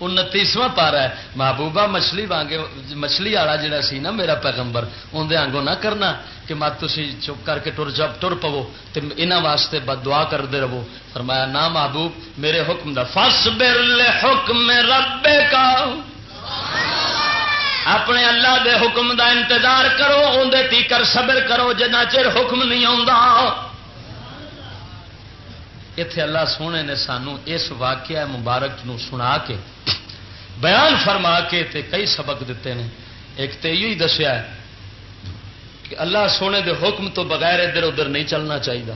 A: انتیسواں پارا ہے محبوبہ مچھلی وانگے مچھلی والا جڑا سی نا میرا پیغمبر اندر آنگوں نہ کرنا کہ مت تھی چپ کر کے ٹر جب ٹر پو تو یہاں واسطے بد دعا کرتے رہو فرمایا نہ محبوب میرے حکم دا فس بر حکم رب کا اپنے اللہ دے حکم دا انتظار کرو اندر تیکر صبر کرو جنا چر حکم نہیں آ اتے اللہ سونے نے سانو اس واقعہ مبارک نو سنا کے بیان فرما کے تے کئی سبق دیتے ہیں ایک تو یہ دسیا ہے کہ اللہ سونے دے حکم تو بغیر ادھر ادھر نہیں چلنا چاہیے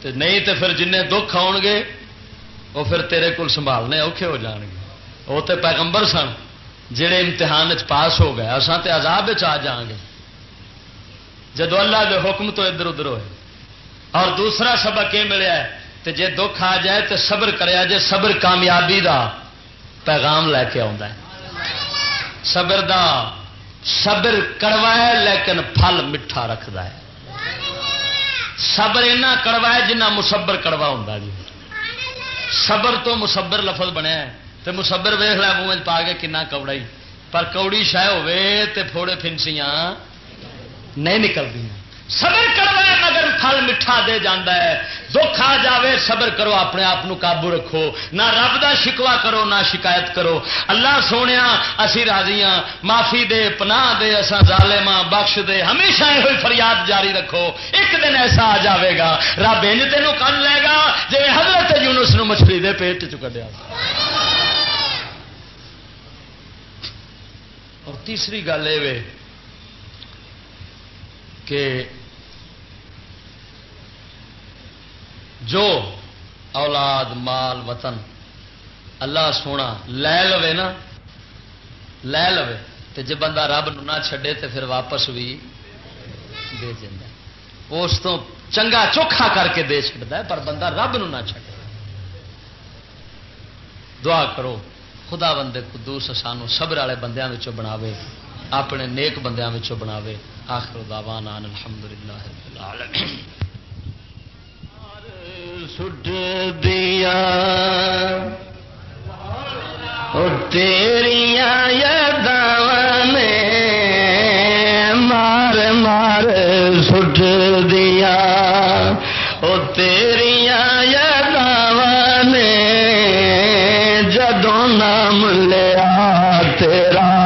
A: تے نہیں تے پھر جن دکھ آؤ گے وہ پھر تیرے کول سنبھالنے اوکھے ہو جان گے وہ تو پیغمبر سن جہے امتحان پاس ہو گئے اسان تے عذاب آ جان گے جدو اللہ دے حکم تو ادھر ادھر ہوئے اور دوسرا سبق یہ ملیا ہے تو جے دکھ آ جائے تو صبر کرے جے صبر کامیابی دا پیغام لے کے صبر دا صبر کڑوا ہے لیکن پھل میٹھا رکھتا ہے۔ صبر اینا کڑوا ہے جنہ مسبر کڑوا ہوں جی۔ صبر تو مسبر لفظ بنیا تو مسبر ویخ لیا منہ پا کے کنا کوڑا ہی پر کوڑی شہ ہوے پھوڑے فنسیاں نہیں نکلتی صبر کرو مگر پھل میٹھا دے جانا ہے دکھ آ جائے صبر کرو، اپنے آپ قابو رکھو۔ نہ رب دا شکوا کرو، نہ شکایت کرو۔ اللہ سونے اسی راضی ہاں۔ معافی دے، پناہ دے اصا ظالم ہاں، بخش دے۔ ہمیشہ یہ فریاد جاری رکھو۔ ایک دن ایسا آ جائے گا۔ رب انج تینوں کر لے گا جی حضرت یونس نو مچھلی دے پیٹ چ کڈیا۔ اور تیسری گل یہ کہ جو اولاد، مال، وطن اللہ سونا لے لو نا، لے لو تو جی بندہ رب نہ چھڈے تو پھر واپس بھی دے اس تو چنگا چوکھا کر کے دے چڑتا ہے، پر بندہ رب نہ چھڈے۔ دعا کرو خدا بندے قدوس سانو صبر والے بندیاں بناوے، اپنے نیک بندیاں بناوے۔ آخر دعوانا ان الحمد الحمدللہ رب العالمین۔ سٹ دیا۔ تیریا یادان مار مار سٹ دیا۔ وہ تیریا یادان جدوں نام لیا تیرا۔